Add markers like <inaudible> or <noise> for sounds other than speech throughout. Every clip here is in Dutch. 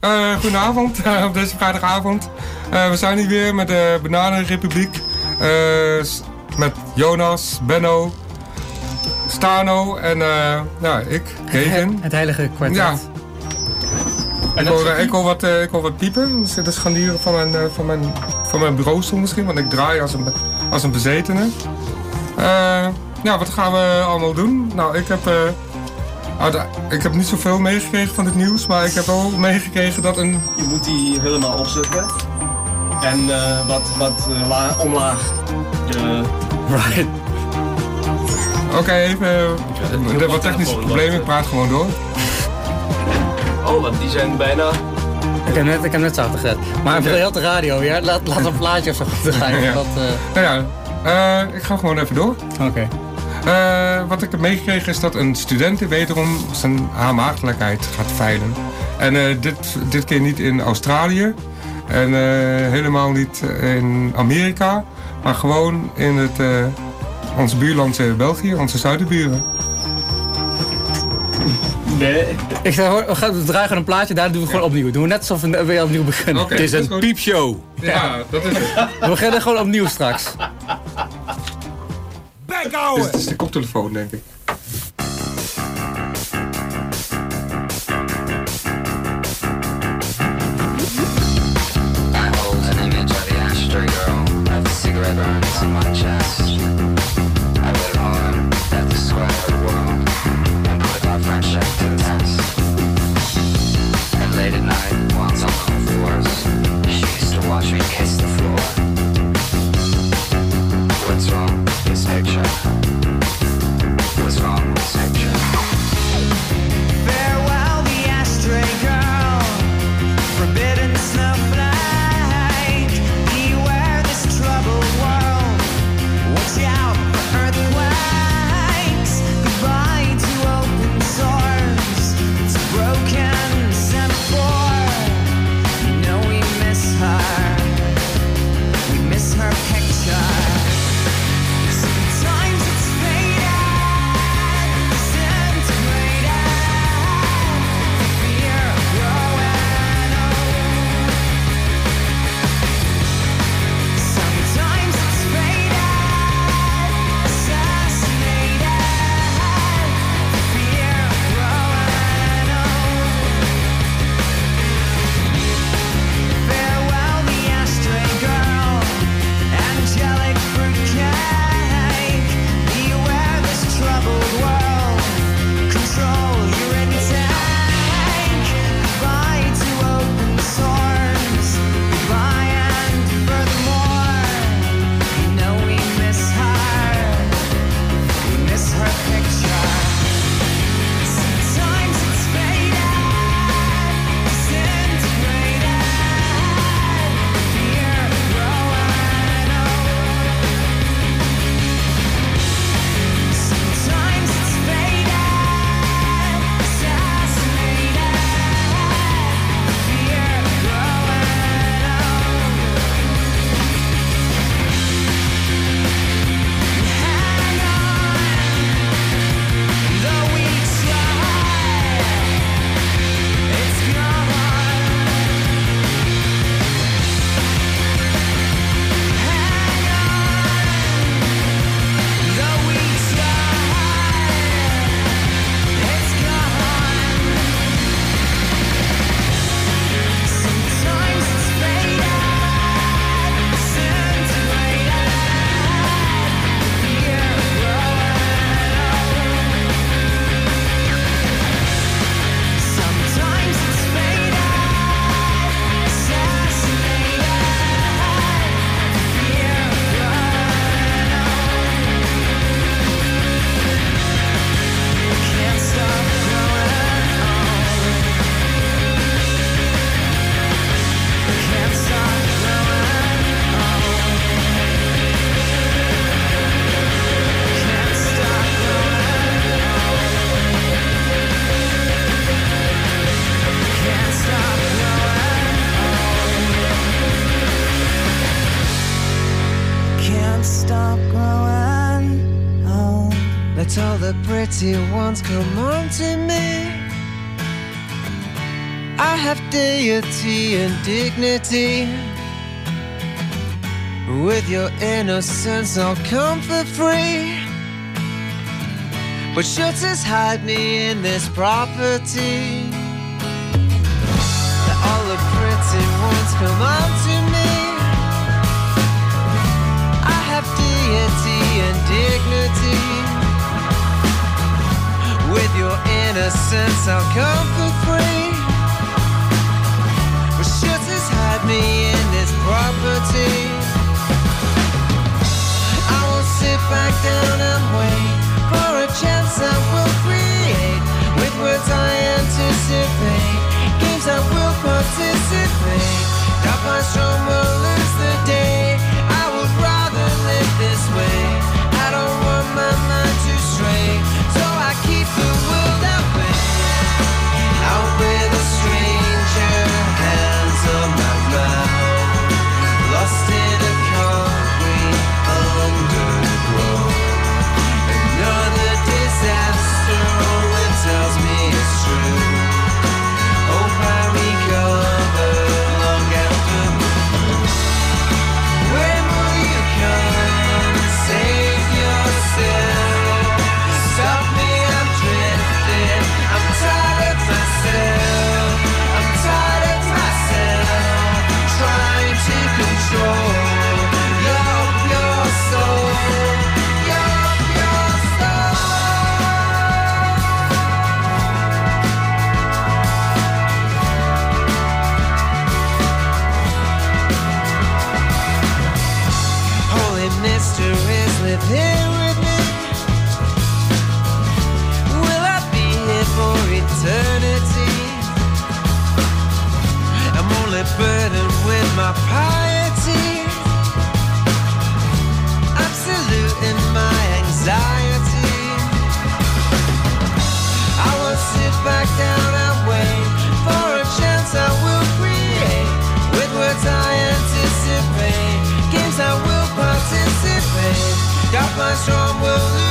Eh, goedenavond <laughs> eh, op deze vrijdagavond. Eh, we zijn hier weer met de Bananenrepubliek. Eh, met Jonas, Benno, Stano en eh, ja, ik, Kevin. <laughs> Het heilige kwartet. Ja. Ik hoor, ik, hoor wat, eh, ik hoor wat piepen. Dit is scharnieren van mijn, eh, van, mijn, van mijn bureaustoel misschien, want ik draai als een, als een bezetene. Eh, ja, wat gaan we allemaal doen? Nou, ik heb, uit- ik heb niet zoveel meegekregen van het nieuws, maar ik heb wel meegekregen dat een... Je moet die helemaal opzetten. En eh, wat, wat eh, la- omlaag. Je, Right. Oké, even... eh, heel wat technische problemen, ik praat gewoon door. oh, want die zijn bijna... Ik heb net, ik heb net zacht gezet. Maar voor heel de radio, ja? Laat, laat een plaatje of zo draaien. <laughs> Ja. Dat, eh, Nou ja, eh, ik ga gewoon even door. Oké. Eh, wat ik heb meegekregen is dat een student wederom zijn aanmaagdelijkheid gaat veilen. En eh, dit, dit keer niet in Australië en eh, helemaal niet in Amerika, maar gewoon in het, eh, ons buurland België, onze zuidenburen. Nee. Ik zeg, hoor, we gaan we draaien gewoon een plaatje, daar doen we gewoon opnieuw. Doen we net alsof we weer opnieuw beginnen. Het is een piepshow. Ja, dat is het. We beginnen gewoon opnieuw straks. Dus het is de koptelefoon, denk ik. I hold an image of the ashtray girl as the cigarette burns on my chest. Innocence, I'll come for free. But shutters hide me in this property. All the pretty ones come on to me. I have deity and dignity. With your innocence, I'll come for free. But shutters hide me in this property. Back down and wait for a chance I will create. With words I anticipate, games I will participate. Got my strong will lose the day. I would rather live this way. I don't want my mind to stray, so I keep the world at bay. Out with burdened with it Will I be for eternity I'm only better with my piety. My strong will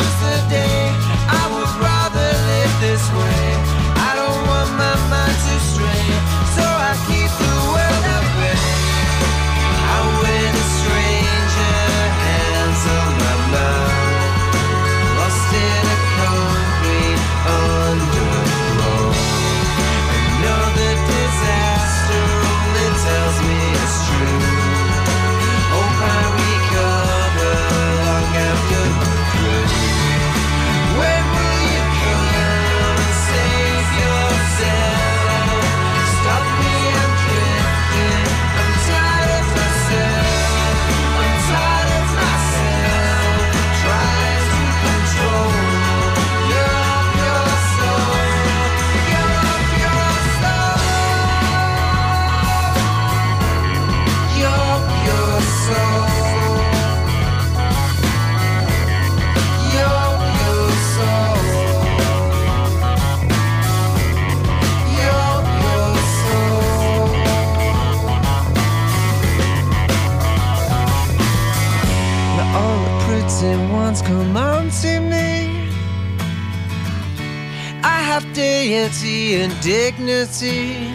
deity and dignity.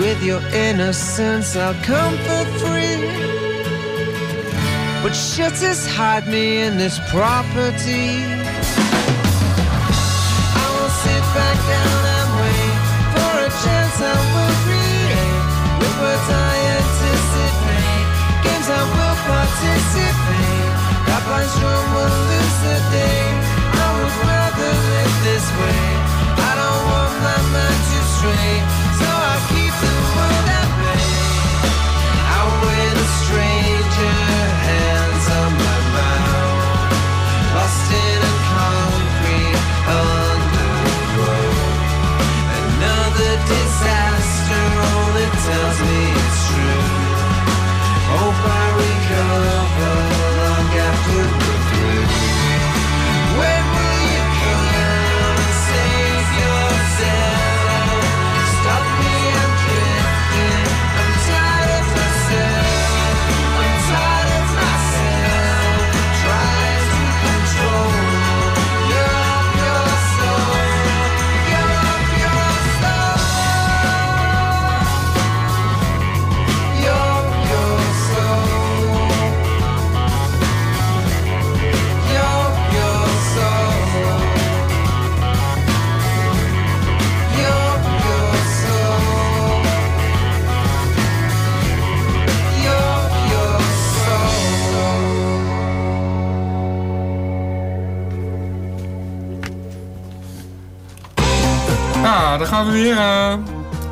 With your innocence, I'll come for free. But shutters hide me in this property. I will sit back down and wait for a chance I will create. With words I anticipate, games I will participate. My strong will lose the day. straight Ja, dan gaan we weer. eh,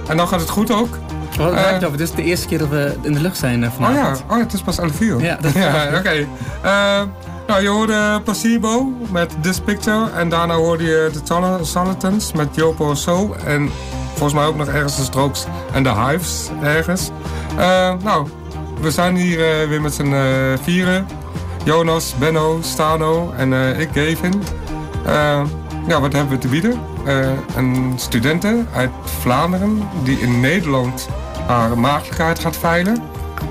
en dan gaat het goed ook. Eh. je het over? Dit is de eerste keer dat we in de lucht zijn eh, Oh ja, vanavond. oh, het is pas 11 uur. Ja, dat- <laughs> ja oké. Eh, nou, je hoorde Placebo met This Picture. En daarna hoorde je de Solitans met Jopo Soul. En volgens mij ook nog ergens de Strokes en de Hives ergens. Eh, nou, we zijn hier eh, weer met z'n eh, vieren. Jonas, Benno, Stano en eh, ik, Gavin. Ja, wat hebben we te bieden? Eh, een studente uit Vlaanderen die in Nederland haar maagdelijkheid gaat veilen.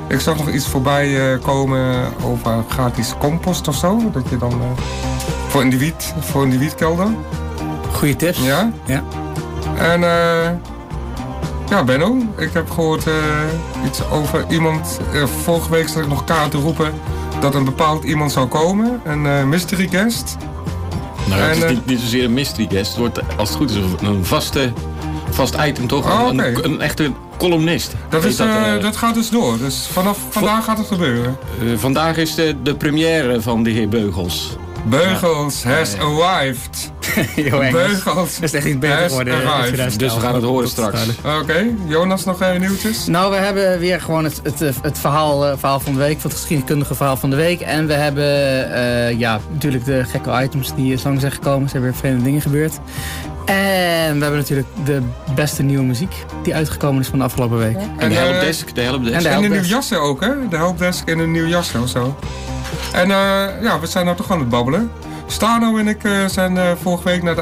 Ik zag nog iets voorbij eh, komen over gratis compost of zo. Dat je dan eh, voor in die wiet, voor in die wietkelder. Goeie tips. Ja. Ja. En eh ja, Benno, ik heb gehoord eh, iets over iemand. vorige week zat ik nog kaart te roepen dat een bepaald iemand zou komen. Een mystery guest. Nou, het is eh, niet, niet zozeer een mystery guest. Het wordt, als het goed is, een- vaste, vast item toch? Oh, Een- een, een echte columnist. Dat, is, eh, eh, dat gaat dus door. Dus vanaf vandaag gaat het gebeuren. vandaag is de, de première van de heer Beugels. Beugels has arrived. <laughs> Heel Engels. Beugels is echt niet beter geworden. in arrived. 2011. Dus we gaan het horen straks. Oké, Jonas nog eh, nieuwtjes? Nou, we hebben weer gewoon het, het, eh, het verhaal, eh, verhaal van de week, het geschiedkundige verhaal van de week. En we hebben eh, ja, natuurlijk de gekke items die langs zijn gekomen. Er zijn weer vreemde dingen gebeurd. En we hebben natuurlijk de beste nieuwe muziek die uitgekomen is van de afgelopen week. En de helpdesk, de helpdesk. en de in een nieuw helpdesk. jasje ook, hè? De helpdesk in een nieuw jasje of zo. En eh, ja, we zijn nou toch aan het babbelen. Stano en ik eh, zijn eh, vorige week na de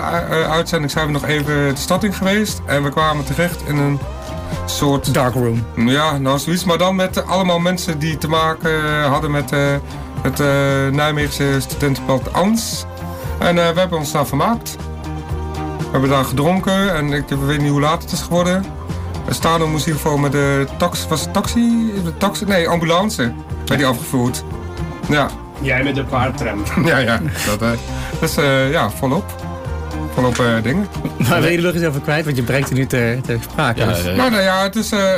uitzending zijn we nog even de stad in geweest. En we kwamen terecht in een soort... Dark Room. Ja, nou zoiets. Maar dan met allemaal mensen die te maken hadden met het Nijmeegse studentenblad ANS. En we hebben ons daar vermaakt. We hebben daar gedronken en ik weet niet hoe laat het is geworden. Stano moest in ieder geval met de taxi, was het taxi? De taxi? Nee, ambulance werd die afgevoerd. Ja, Jij met de paardtram. <laughs> ja, ja. Dat, eh, dus eh, ja, volop. Volop eh, dingen. Maar wil je er nog eens over kwijt? Want je brengt er nu ter, ter sprake. Ja, dus- eh, Nou, nou ja, het is... eh,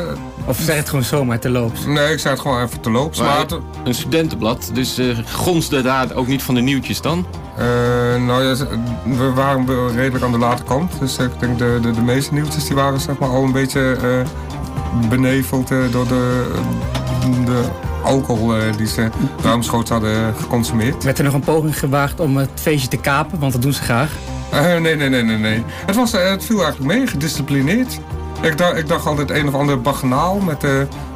eh, Of zeg het gewoon zomaar te loops. nee, ik zei het gewoon even te loops. Maar- Maar het, een studentenblad, dus eh gonste daar ook niet van de nieuwtjes dan? Eh, nou ja, we waren wel redelijk aan de late kant. Dus ik denk de, de, de meeste nieuwtjes die waren zeg maar, al een beetje eh, beneveld door de, de alcohol eh, die ze ruimschoots hadden geconsumeerd. Werd er nog een poging gewaagd om het feestje te kapen? Want dat doen ze graag. Eh, nee, nee, nee, nee, nee. Het, was, eh, het viel eigenlijk mee, gedisciplineerd. Ik dacht, ik dacht altijd een of ander baganaal met, eh,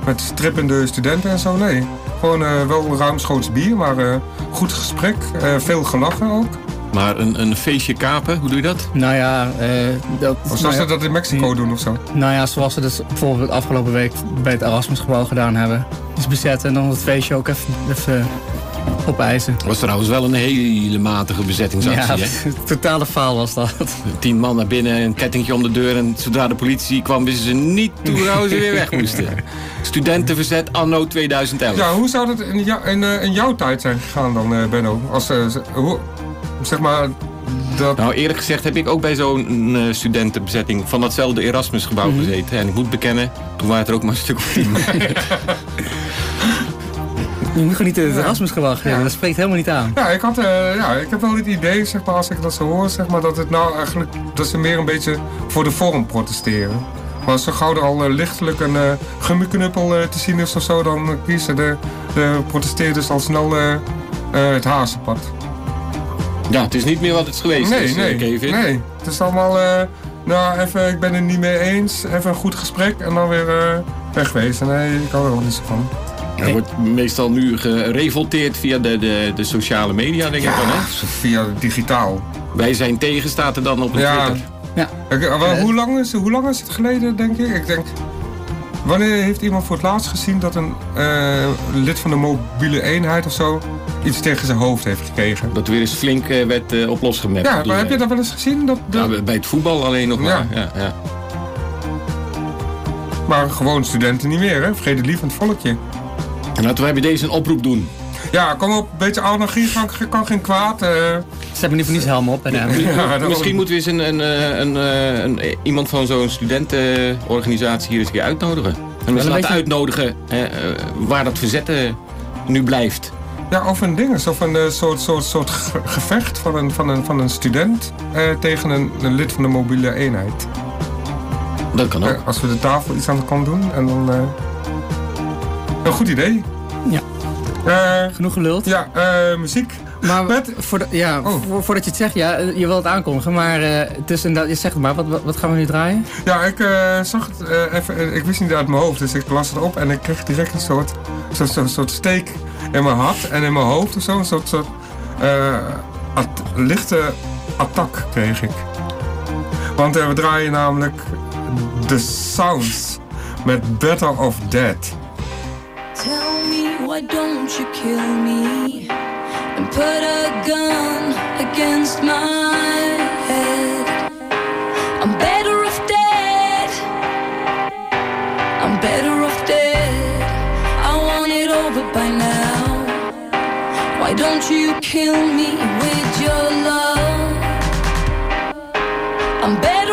met strippende studenten en zo. Nee, gewoon eh, wel ruimschoots bier, maar eh, goed gesprek. eh, veel gelachen ook. Maar een, een feestje kapen, hoe doe je dat? Nou ja, eh, dat, Of zoals nou, ze dat in Mexico doen of zo. nou ja, zoals ze dus bijvoorbeeld afgelopen week bij het Erasmusgebouw gedaan hebben. Dus bezetten en dan het feestje ook even, even opeisen. was trouwens wel een hele matige bezettingsactie. Ja, hè? <laughs> totale faal was dat. Tien man naar binnen, een kettingje om de deur. En zodra de politie kwam, wisten ze niet hoe ze weer weg moesten. <laughs> Studentenverzet anno 2011. Ja, hoe zou dat in, jou- in, eh, in jouw tijd zijn gegaan dan, eh, Benno? Als, eh, ze- hoe, zeg maar, dat... Nou, eerlijk gezegd heb ik ook bij zo'n eh, studentenbezetting van datzelfde Erasmusgebouw Mhm. gezeten. En ik moet bekennen, toen waren het er ook maar een stuk of tien. <laughs> Je moet gewoon niet in het Erasmusgebouw geven, dat spreekt helemaal niet aan. Ja, ik, had, eh, ja, ik heb wel het idee, zeg maar, als ik dat zo hoor, zeg maar, dat het nou eigenlijk, dat ze meer een beetje voor de vorm protesteren. Maar als ze gauw er al eh, lichtelijk een uh, gummiknuppel eh, te zien is of zo, dan kiezen de, de protesteerders al snel eh, eh, het hazenpad. Ja, het is niet meer wat het is geweest Nee, is, eh, nee, Kevin. nee. Het is allemaal, eh, nou even, ik ben het niet mee eens, even een goed gesprek en dan weer eh, wegwezen. Nee, ik hou er ook niet zo van. Er wordt meestal nu gerevolteerd via de, de, de sociale media, denk ik dan. Hè? via digitaal. Wij zijn tegen, staat er dan op een Ja. Twitter. Ja. Ik- wel, hoe, lang is, hoe lang is het geleden, denk ik? Ik denk, wanneer heeft iemand voor het laatst gezien dat een eh, lid van de mobiele eenheid of zo iets tegen zijn hoofd heeft gekregen? Dat er weer eens flink eh, werd eh, op. Ja, maar heb je dat wel eens gezien? Dat, dat- Ja, bij het voetbal alleen nog maar. Ja. Ja. Ja, Maar gewoon studenten niet meer, hè? Vredelievend volkje. En laten wij bij deze een oproep doen. Ja, kom op, een beetje anarchie kan, kan geen kwaad. eh. Ze hebben niet voor niets helm op. En, eh, Ja. Misschien <laughs> moeten we eens een, een, eh, een, een, iemand van zo'n studentenorganisatie hier eens een keer uitnodigen. En een eens laten beetje- uitnodigen waar dat verzetten nu blijft. Ja, over een ding. Of een eh, soort, soort, soort ge- gevecht van een, van een, van een student eh, tegen een, een lid van de mobiele eenheid. Dat kan ook. Eh, als we de tafel iets aan de kant doen en dan. eh, een goed idee. Ja. Eh, Genoeg geluld. ja, eh, muziek. Maar Met- voordat, ja, Oh. voor- voordat je het zegt, ja, je wilt het aankondigen, maar eh dus inderdaad, je zegt het maar, wat, wat, wat gaan we nu draaien? Ja, ik eh, zag het eh, even. ik wist niet uit mijn hoofd, dus ik las het op en ik kreeg direct een soort, soort, soort, soort steek in mijn hart en in mijn hoofd of zo. Een soort, soort eh, at- lichte attack kreeg ik. Want we draaien namelijk The Sounds met Better of Dead. Tell me, why don't you kill me and put a gun against my head? I'm better off dead. I'm better off dead. I want it over by now. Why don't you kill me with your love? I'm better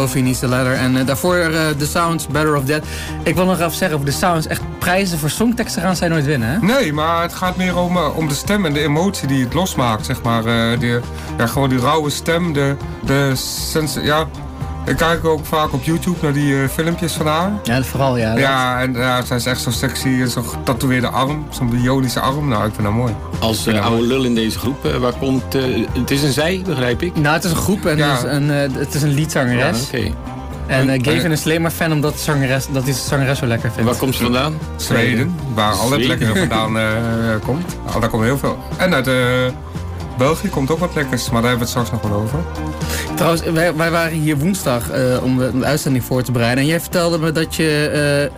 Sophie Needs the Letter. En eh, daarvoor eh, The Sounds Better of Dead. Ik wil nog even zeggen over The Sounds. Echt prijzen voor songteksten gaan zij nooit winnen, hè? Nee, maar het gaat meer om, eh, om de stem en de emotie die het losmaakt, zeg maar. Die, ja, gewoon die rauwe stem, de, de sens ja. Ik kijk ook vaak op YouTube naar die filmpjes van haar. Ja, vooral, ja. Ja, en ja, zij is echt zo sexy en zo'n getatoeëerde arm, zo'n bionische arm. Nou, ik vind dat mooi. Als eh, oude lul in deze groep, eh, waar komt... eh, het is een zij, begrijp ik? Nou, het is een groep en Ja. het, is een, eh, het is een liedzangeres. Oké. En eh, Gavin is alleen maar fan omdat de zangeres, dat hij de zangeres zo lekker vindt. waar komt ze vandaan? Zweden, waar al het lekkere vandaan eh, komt. Nou, daar komt heel veel. En uit eh, België komt ook wat lekkers, maar daar hebben we het straks nog wel over. Trouwens, wij, wij waren hier woensdag eh, om de, de uitzending voor te bereiden. En jij vertelde me dat je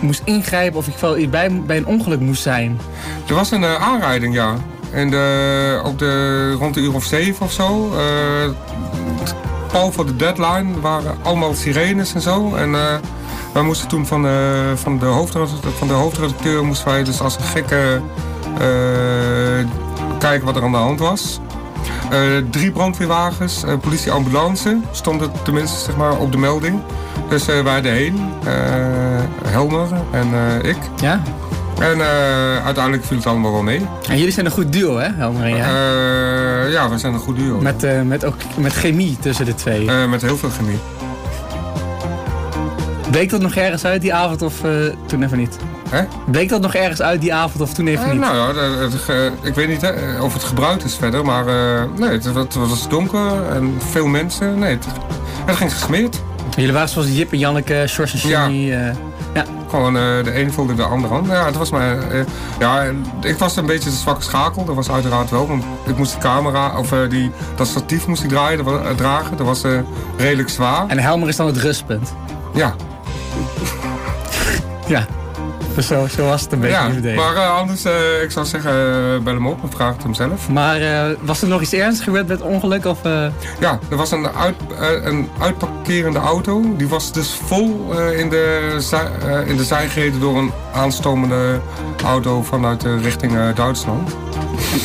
moest ingrijpen of in ieder geval bij, bij een ongeluk moest zijn. Er was een eh, aanrijding, ja. En de, op de, rond de uur of zeven of zo. eh pal voor de deadline waren allemaal sirenes en zo. En eh, wij moesten toen van, eh, van, de hoofdredacteur, van de hoofdredacteur moesten wij dus als een gekke kijken wat er aan de hand was. Drie brandweerwagens, eh, politie, ambulance stonden tenminste zeg maar, op de melding. Dus eh, wij erheen, Helmer en ik. Ja? En eh, uiteindelijk viel het allemaal wel mee. En jullie zijn een goed duo, hè, Helmer en jij? Eh, ja, we zijn een goed duo. Met, eh, met, ook, met chemie tussen de twee. Met heel veel chemie. Bleek dat nog ergens uit die avond of toen even niet? Hè? Bleek dat nog ergens uit die avond of toen even niet? nou ja, de- ik weet niet hè, of het gebruikt is verder, maar nee, het, was- het was donker en veel mensen. Nee, het, het ging gesmeerd. Jullie waren zoals Jip en Janneke, Sjors en. Jenny. Ja. Gewoon eh, de een volgde de andere aan. Ja, het was maar, eh, ja, ik was een beetje de zwakke schakel. Dat was uiteraard wel. Want ik moest die camera, of eh, die, dat statief moest ik draaien, dat dragen. Dat was redelijk zwaar. En Helmer is dan het rustpunt. Ja, Ja. Dus <laughs> zo, zo was het een beetje ja. maar eh, anders, eh, ik zou zeggen, eh, bel hem op en vraag het hem zelf. Maar was er nog iets ernstigs gebeurd met het ongeluk? Of, Ja, er was een, uit, een uitparkerende auto. Die was dus vol in, de, zij- in de zij gereden door een aanstomende auto vanuit de richting Duitsland.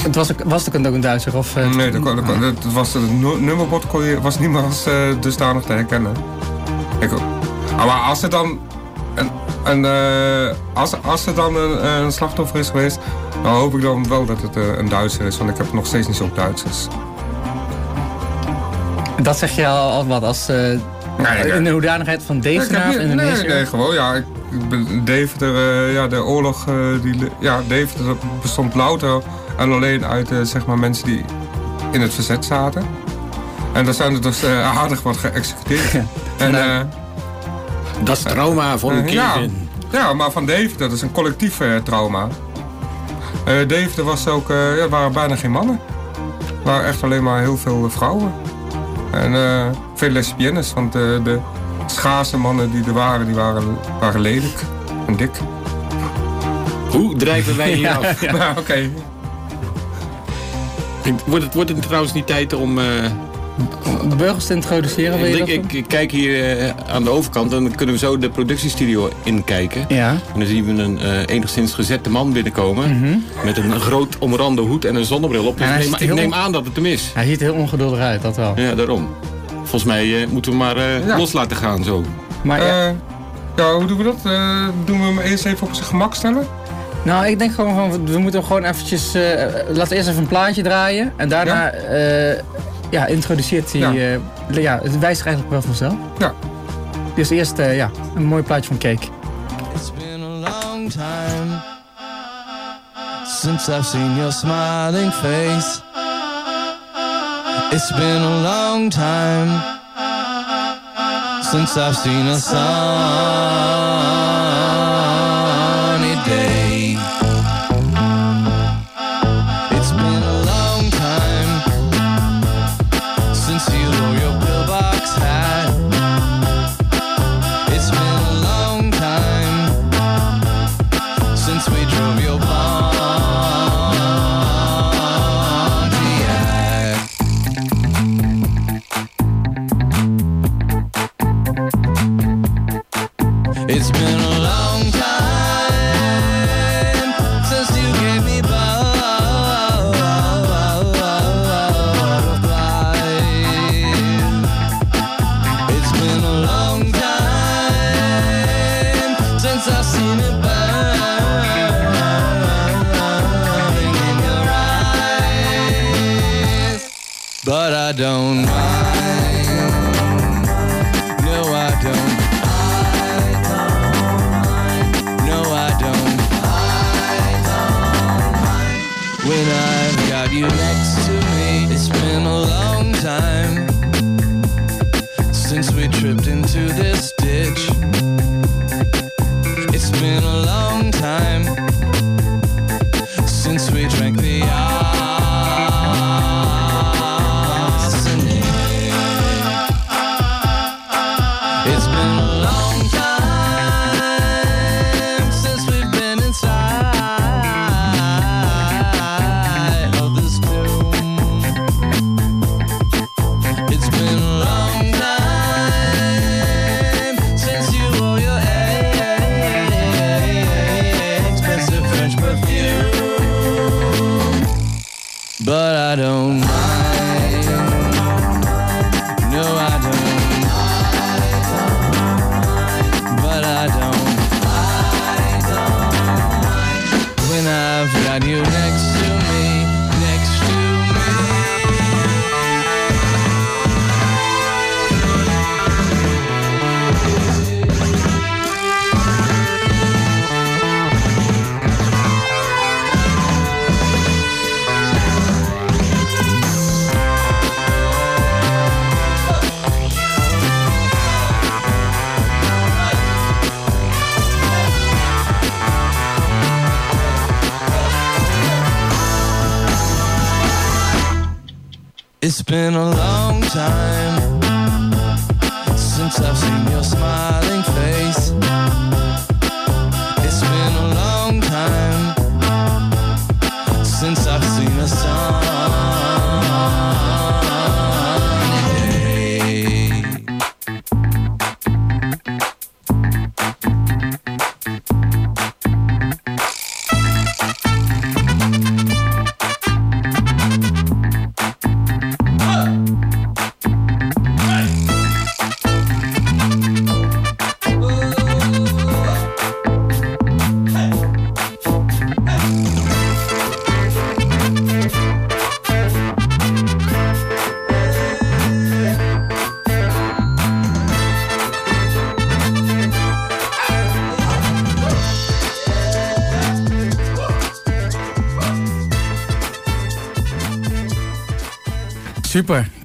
het was, ook- was het ook een Duitser? Of, Nee, dat, was, het nu- nummerbord kon je, was niet meer als dusdanig te herkennen. Ik, ook. Ah, maar als er dan een, een, eh, als, als er dan een, een slachtoffer is geweest, dan hoop ik dan wel dat het eh, een Duitser is, want ik heb nog steeds niet zo Duitsers. Dat zeg je al, al wat als eh, Nee, in de hoedanigheid van of niet- Indonesië? Nee, nee, gewoon ja. Ik, Deventer, eh, ja, de oorlog, die, ja, Deventer bestond louter en alleen uit zeg maar mensen die in het verzet zaten. En daar zijn er dus aardig wat geëxecuteerd. <laughs> en, Nou, Dat is trauma voor een eh, ja, kind. ja, maar van Deventer, dat is een collectief eh, trauma. Eh Deventer was ook, eh, ja, er waren bijna geen mannen. Er waren echt alleen maar heel veel vrouwen. En veel lesbiennes, want de schaarse mannen die er waren, die waren, waren lelijk en dik. Hoe drijven wij hier <laughs> af? Nou, oké. Wordt het, wordt het trouwens niet tijd om... De burgers te introduceren, wil je ik, ik, kijk hier eh, aan de overkant en dan kunnen we zo de productiestudio inkijken. Ja. En dan zien we een eh, enigszins gezette man binnenkomen. Met een groot omrande hoed en een zonnebril op. Dus Ja, ik, neem, ik aan dat het hem is. Hij ziet er heel ongeduldig uit, dat wel. Ja, daarom. Volgens mij eh, moeten we maar eh, Ja. los laten gaan zo. Maar ja, Eh, ja, hoe doen we dat? Eh, doen we hem eerst even op zijn gemak stellen? nou, ik denk gewoon van, we moeten gewoon eventjes... eh, laten we eerst even een plaatje draaien. En daarna eh, ja, introduceert hij... Ja. Ja. ja, het wijst er eigenlijk wel vanzelf. Ja. Dus eerst eh, ja, een mooi plaatje van Cake. It's been a long time since I've seen your smiling face. It's been a long time since I've seen a sunny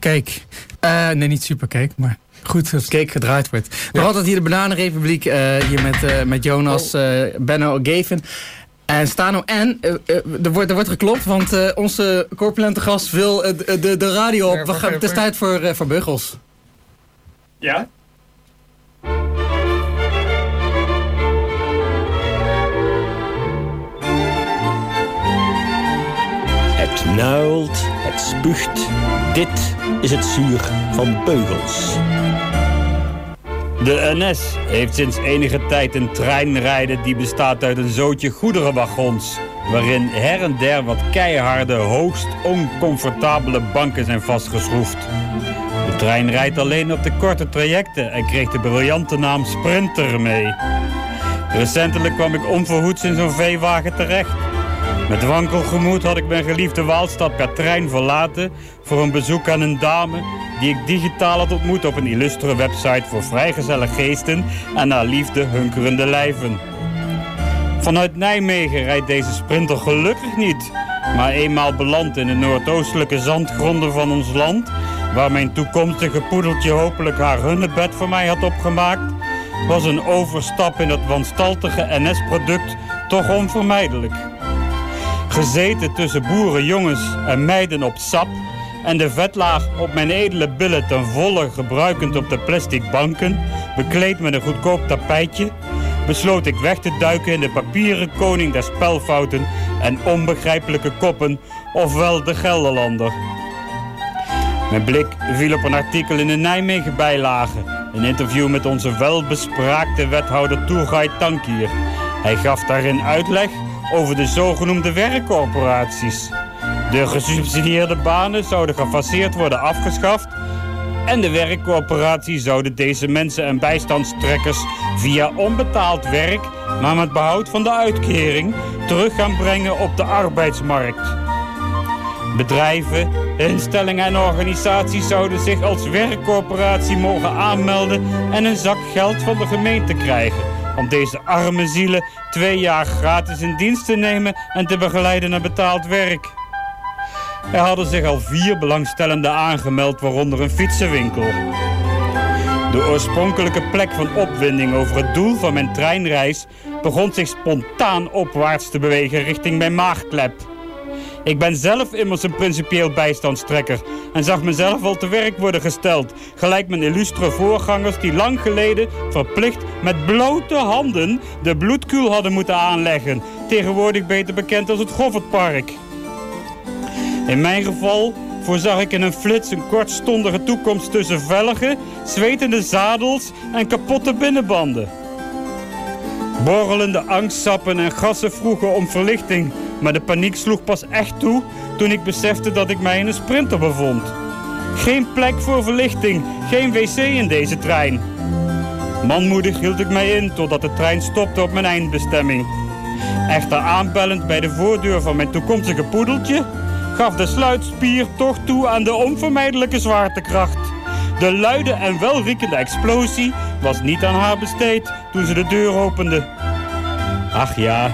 Kijk. Eh, nee, niet super, kijk, maar goed dat cake gedraaid wordt. Nog altijd hier de Bananenrepubliek, eh, hier met, eh, met Jonas, eh, Benno, Gavin en Stano. En er, wordt, er wordt geklopt, want eh, onze corpulente gast wil de, de, radio op. We gaan, het is tijd voor, eh, voor Buggels. Ja? Het nuilt, het spuugt. Dit is het zuur van beugels. De NS heeft sinds enige tijd een trein rijden die bestaat uit een zootje goederenwagons. Waarin her en der wat keiharde, hoogst oncomfortabele banken zijn vastgeschroefd. De trein rijdt alleen op de korte trajecten en kreeg de briljante naam Sprinter mee. Recentelijk kwam ik onverhoeds in zo'n veewagen terecht. Met wankel gemoed had ik mijn geliefde Waalstad trein verlaten voor een bezoek aan een dame die ik digitaal had ontmoet op een illustere website voor vrijgezelle geesten en naar liefde hunkerende lijven. Vanuit Nijmegen rijdt deze sprinter gelukkig niet, maar eenmaal beland in de noordoostelijke zandgronden van ons land, waar mijn toekomstige poedeltje hopelijk haar hunnebed voor mij had opgemaakt, was een overstap in het wanstaltige NS-product toch onvermijdelijk. Gezeten tussen boerenjongens en meiden op sap en de vetlaag op mijn edele billen ten volle gebruikend op de plastic banken, bekleed met een goedkoop tapijtje, besloot ik weg te duiken in de papieren koning der spelfouten en onbegrijpelijke koppen, ofwel de Gelderlander. Mijn blik viel op een artikel in de Nijmegen bijlage. Een interview met onze welbespraakte wethouder Toergai Tankier. Hij gaf daarin uitleg over de zogenoemde werkcorporaties. De gesubsidieerde banen zouden gefaseerd worden afgeschaft. En de werkcorporatie zouden deze mensen en bijstandstrekkers via onbetaald werk, maar met behoud van de uitkering, terug gaan brengen op de arbeidsmarkt. Bedrijven, instellingen en organisaties zouden zich als werkcorporatie mogen aanmelden en een zak geld van de gemeente krijgen. Om deze arme zielen twee jaar gratis in dienst te nemen en te begeleiden naar betaald werk. Er hadden zich al vier belangstellenden aangemeld, waaronder een fietsenwinkel. De oorspronkelijke plek van opwinding over het doel van mijn treinreis begon zich spontaan opwaarts te bewegen richting mijn maagklep. Ik ben zelf immers een principieel bijstandstrekker en zag mezelf al te werk worden gesteld, gelijk mijn illustre voorgangers die lang geleden verplicht met blote handen de bloedkuul hadden moeten aanleggen, tegenwoordig beter bekend als het Goffertpark. In mijn geval voorzag ik in een flits een kortstondige toekomst tussen velgen, zwetende zadels en kapotte binnenbanden. Borrelende angstsappen en gassen vroegen om verlichting, maar de paniek sloeg pas echt toe toen ik besefte dat ik mij in een sprinter bevond. Geen plek voor verlichting, geen wc in deze trein. Manmoedig hield ik mij in totdat de trein stopte op mijn eindbestemming. Echter aanbellend bij de voordeur van mijn toekomstige poedeltje, gaf de sluitspier toch toe aan de onvermijdelijke zwaartekracht. De luide en welriekende explosie was niet aan haar besteed toen ze de deur opende. Ach ja,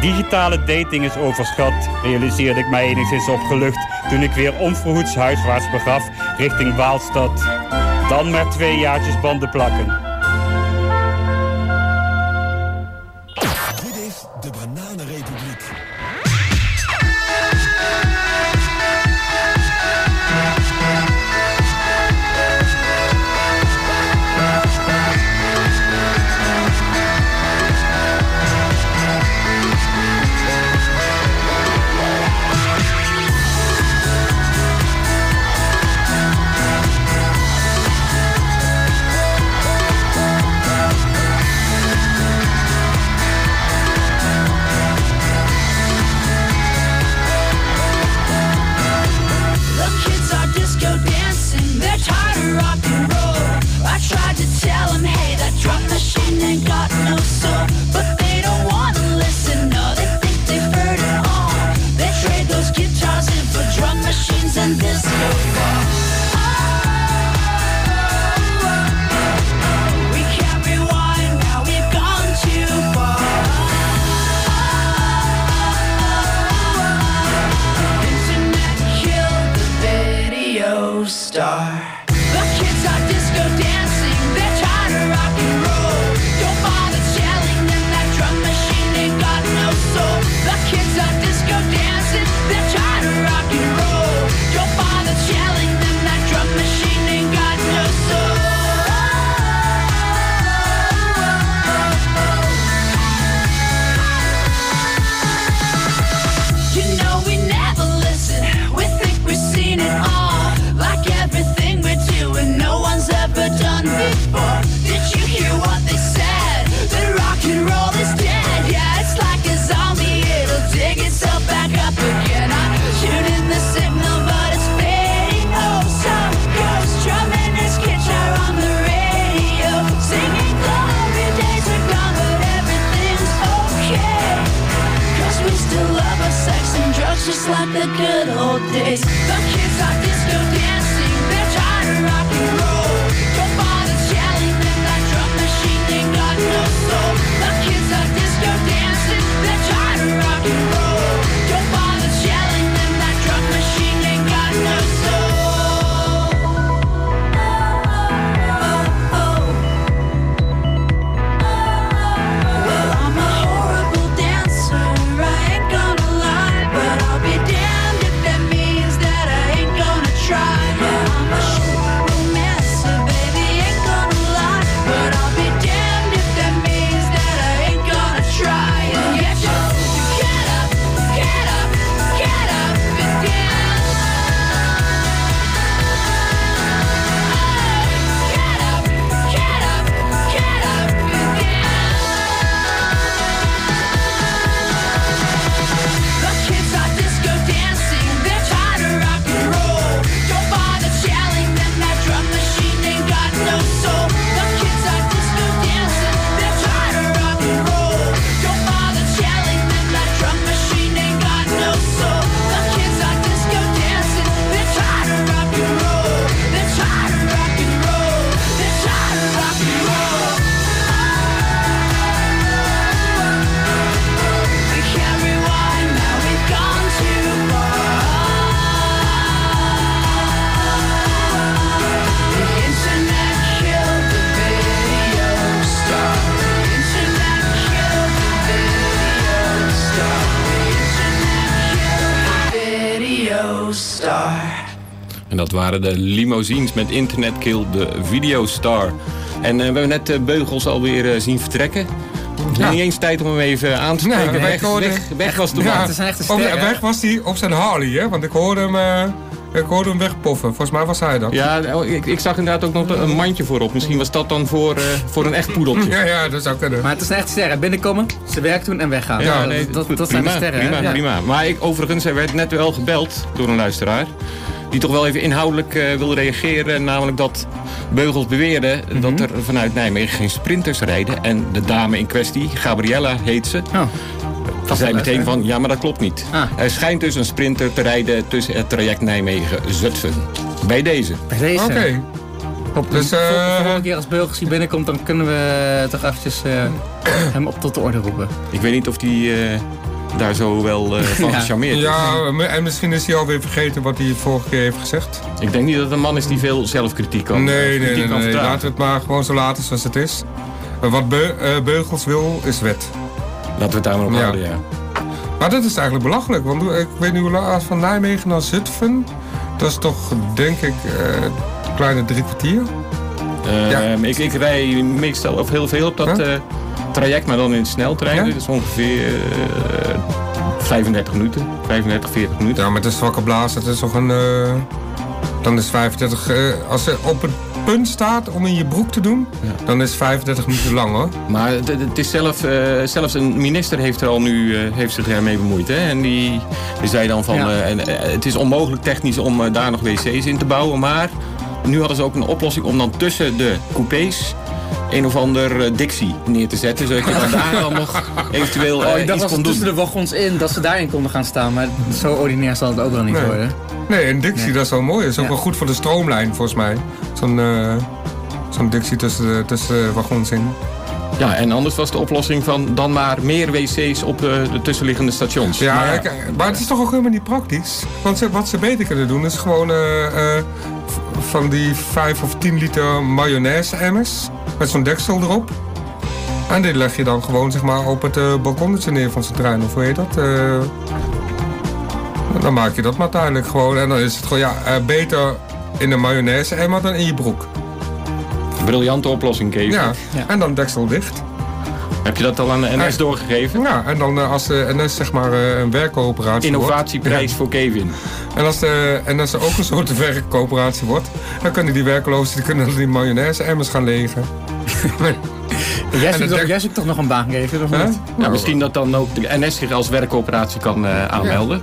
digitale dating is overschat, realiseerde ik mij enigszins opgelucht toen ik weer onverhoeds huiswaarts begaf richting Waalstad. Dan maar twee jaartjes banden plakken. Waren de limousines met Internet Kill, de Videostar. En eh, we hebben net de beugels alweer eh, zien vertrekken. Ja. Niet eens tijd om hem even aan te spreken. Nee, weg, weg, weg was de man. Ja, Het is een echte op, ster, hè? weg was hij op zijn Harley, hè? Want ik hoorde hem, eh, ik hoorde hem wegpoffen. Volgens mij was hij dat. Ja, oh, ik, ik zag inderdaad ook nog een mandje voorop. Misschien was dat dan voor, eh, voor een echt poedeltje. Ja, ja, dat zou kunnen. Maar het is een echte ster. hè. Binnenkomen, zijn werk doen en weggaan. Ja, dat, nee, dat, dat zijn de prima, sterren. hè? Prima, Ja. prima. Maar ik, overigens, er werd net wel gebeld door een luisteraar. Die toch wel even inhoudelijk eh, wil reageren. Namelijk dat Beugels beweerde Mhm. dat er vanuit Nijmegen geen sprinters rijden. En de dame in kwestie, Gabriella heet ze. Oh. Ze zei meteen van, ja, maar dat klopt niet. Ah. Er schijnt dus een sprinter te rijden tussen het traject Nijmegen-Zutphen. Bij deze. Bij deze. Oké. Hop, Dus, de eh, vol- volgende keer als Beugels hier binnenkomt, dan kunnen we toch eventjes eh, hem op tot de orde roepen. Ik weet niet of die eh, daar zo wel eh, <laughs> van Ja. gecharmeerd is. Ja, en misschien is hij alweer vergeten wat hij vorige keer heeft gezegd. Ik denk niet dat het een man is die veel zelfkritiek kan, nee, nee, kritiek nee, nee. Laten we het maar gewoon zo laten zoals het is. Eh, Wat Beu- eh, Beugels wil, is wet. Laten we het daar maar op Ja. houden, ja. Maar dat is eigenlijk belachelijk, want ik weet niet hoe lang als van Nijmegen naar Zutphen. Dat is toch, denk ik, eh, een kleine drie kwartier. Eh, Ja. ik, ik rij meestal of heel veel op dat Huh? eh, traject, maar dan in het sneltrein. Ja? Is ongeveer eh, 35 minuten, 35, 40 minuten. Ja, met een zwakke blaas, dat is toch een... eh, dan is 35... eh, als je op het punt staat om in je broek te doen, Ja. dan is 35 minuten lang hoor. Maar het, het is zelf, eh, zelfs een minister heeft er al nu eh, heeft zich ermee bemoeid. Hè? En die, die zei dan van, Ja. eh, en, het is onmogelijk technisch om daar nog wc's in te bouwen. Maar nu hadden ze ook een oplossing om dan tussen de coupés een of ander eh, Dixie neer te zetten. Zodat je dan daar dan nog <laughs> eventueel eh, Oh, ik dacht iets dat kon tussen doen. de wagons in, dat ze daarin konden gaan staan. Maar zo ordinair zal het ook wel niet Nee. worden. Nee, een Dixie, Nee. dat is wel mooi. Dat is ook Ja. wel goed voor de stroomlijn, volgens mij. Zo'n eh, zo'n Dixie tussen de, tussen de wagons in. Ja, en anders was de oplossing van dan maar meer wc's op de, de tussenliggende stations. Ja, Maar het is toch ook helemaal niet praktisch. Want ze, wat ze beter kunnen doen is gewoon eh, eh, van die 5 of 10 liter mayonaise-emmers met zo'n deksel erop. En die leg je dan gewoon zeg maar, op het eh, balkonnetje neer van zijn trein. Of hoe heet dat? Eh, dan maak je dat maar duidelijk gewoon. En dan is het gewoon ja, eh, beter in de mayonaise-emmer dan in je broek. Briljante oplossing, Kees. Ja. Ja. En dan deksel dicht. Heb je dat al aan de NS doorgegeven? Ja, en dan als de NS zeg maar eh, een werkcoöperatie wordt. Innovatieprijs voor Kevin. En als, de, en als er ook een soort <laughs> werkcoöperatie wordt, dan kunnen die werklozen die kunnen die mayonaise-emmers gaan legen. <laughs> Jij zoekt, toch, dek- jij zoekt toch nog een baan, geven? Of niet? Ja, misschien dat dan ook de NS zich als werkcoöperatie kan eh, aanmelden.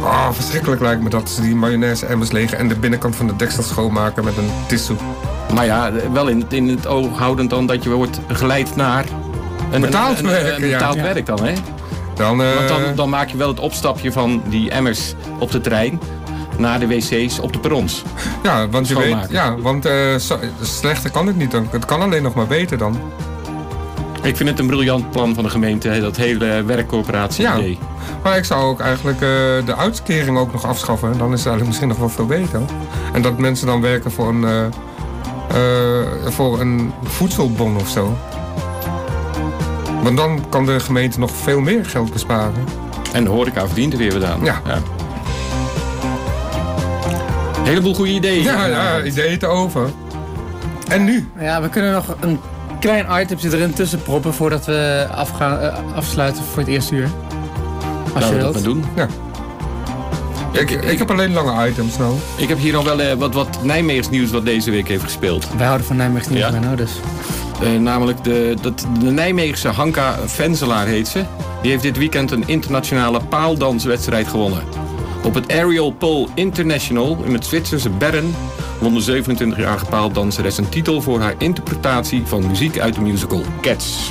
Oh, verschrikkelijk lijkt me dat ze die mayonaise-emmers legen en de binnenkant van de deksel schoonmaken met een tissue. Maar ja, wel in het, in het oog houdend dan dat je wordt geleid naar een, Betaald een- een- werken, een ja. betaald Ja. werk dan, hè? Dan, eh, Want dan, dan maak je wel het opstapje van die emmers op de trein naar de wc's op de perrons. ja, want je weet, ja, want eh, slechter kan het niet. Dan. Het kan alleen nog maar beter dan. Ik vind het een briljant plan van de gemeente, dat hele werkcoöperatie Ja. idee. Maar ik zou ook eigenlijk eh, de uitkering ook nog afschaffen. Dan is het eigenlijk misschien nog wel veel beter. En dat mensen dan werken voor een, voor een voedselbon of zo. Want dan kan de gemeente nog veel meer geld besparen. En de horeca verdient er weer wat aan. Ja. Heleboel goede ideeën. Ja, ja, ideeën te over. En nu? Ja, we kunnen nog een klein itemje erin tussen proppen voordat we afgaan, eh, afsluiten voor het eerste uur. Als Laten je we dat maar doen. Ja. Ik, ik heb alleen lange items nou. Ik heb hier nog wel eh, wat, wat Nijmeegs nieuws wat deze week heeft gespeeld. Wij houden van Nijmegen niet Ja. nou dus. Eh, namelijk de, dat, de Nijmeegse Hanka Venzelaar heet ze. Die heeft dit weekend een internationale paaldanswedstrijd gewonnen. Op het Aerial Pole International in het Zwitserse Bern won de 27-jarige paaldanseres een titel voor haar interpretatie van muziek uit de musical Cats.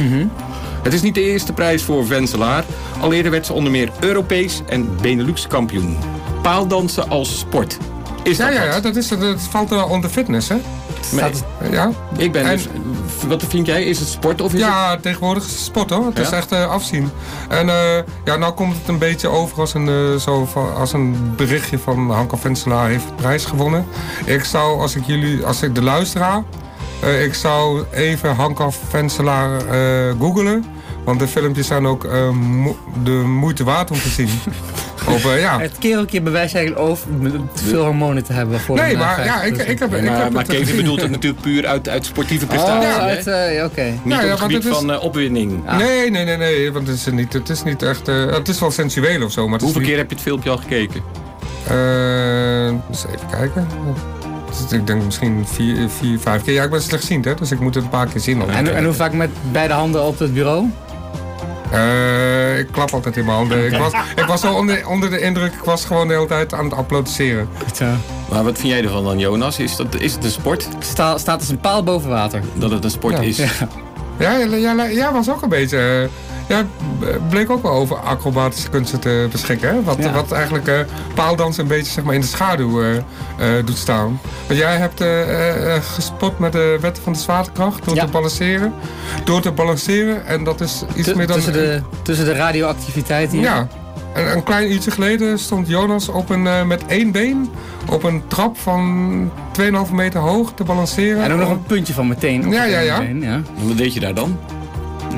Het is niet de eerste prijs voor Venzelaar. Al eerder werd ze onder meer Europees en Benelux kampioen. Paaldansen als sport. Is Ja, dat ja, dat, is, dat valt er onder fitness, hè? Maar Ja. ik ben En- dus... Wat vind jij? Is het sport of is het... Ja, tegenwoordig is het sport hoor. Het is echt eh, afzien. En eh, ja, nou komt het een beetje over als een, eh, zo van, als een berichtje van Hanka Venselaar heeft de prijs gewonnen. Ik zou, als ik jullie, als ik de luisteraar, eh, ik zou even Hanka Venselaar eh googelen. Want de filmpjes zijn ook eh, de moeite waard om te zien. <laughs> Of, eh, ja. Het keer een keer bewijst eigenlijk over te veel hormonen te hebben. Voor Nee, een, maar ja, ik, 50%. ik heb, ik maar heb maar het gezien. bedoelt het natuurlijk puur uit, uit sportieve prestatie. Oh, hè? uit, eh, oké. Niet Ja, op het gebied het is- van eh, opwinning. Nee, nee, nee, nee, want het is niet, het is niet echt. eh, het is wel sensueel of zo, maar Hoeveel niet- keer heb je het filmpje al gekeken? Eh, eens even kijken. Ik denk misschien vier, vier, vijf keer. Ja, ik ben slechtziend, hè, dus ik moet het een paar keer zien. En, en hoe vaak met beide handen op het bureau? Eh, ik klap altijd in mijn handen. Ik was, ik was zo onder, onder de indruk, ik was gewoon de hele tijd aan het applaudisseren. Maar wat vind jij ervan dan, Jonas? Is, dat, is het een sport? Sta, staat als een paal boven water. Dat het een sport Ja. is? Ja. Ja, ja was ook een beetje. eh, b- bleek ook wel over acrobatische kunsten te beschikken. Hè? Wat, Ja. wat eigenlijk eh paaldans een beetje zeg maar, in de schaduw eh, doet staan. Want jij hebt gespot met de wetten van de zwaartekracht door Ja. te balanceren. Door te balanceren en dat is iets meer dan... tussen, de, tussen de radioactiviteit hier. Ja. En een klein uurtje geleden stond Jonas op een, eh, met één been op een trap van 2,5 meter hoog te balanceren. En ook nog een puntje van meteen. Ja, ja, ja. been, ja. Wat deed je daar dan?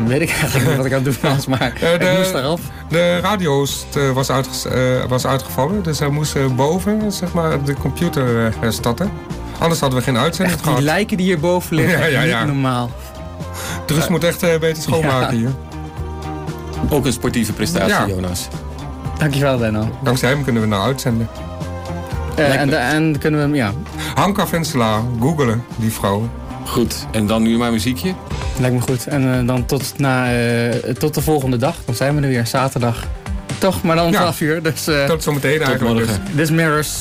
Weet ik eigenlijk niet wat ik aan het doen was, maar ik de- moest eraf. De radiohost eh, was, eh, was uitgevallen, dus hij moest eh, boven zeg maar, de computer eh, starten. Anders hadden we geen uitzending Echt die gehad. lijken die hierboven <laughs> liggen, Ja, ja, ja. niet normaal. Drus moet echt beter schoonmaken Ja. hier. Ook een sportieve prestatie, Ja. Jonas. Dankjewel, Benno. Dankzij hem kunnen we nou uitzenden. Eh, en, en kunnen we hem, ja, Hanka Venselaar, googelen die vrouw. Goed, en dan nu maar muziekje. lijkt me goed. En eh, dan tot, na, eh, tot de volgende dag. Dan zijn we er weer, zaterdag. Toch, maar dan om Ja. 12 uur. Dus eh Tot zometeen eigenlijk. morgen. Dus. This Mirrors.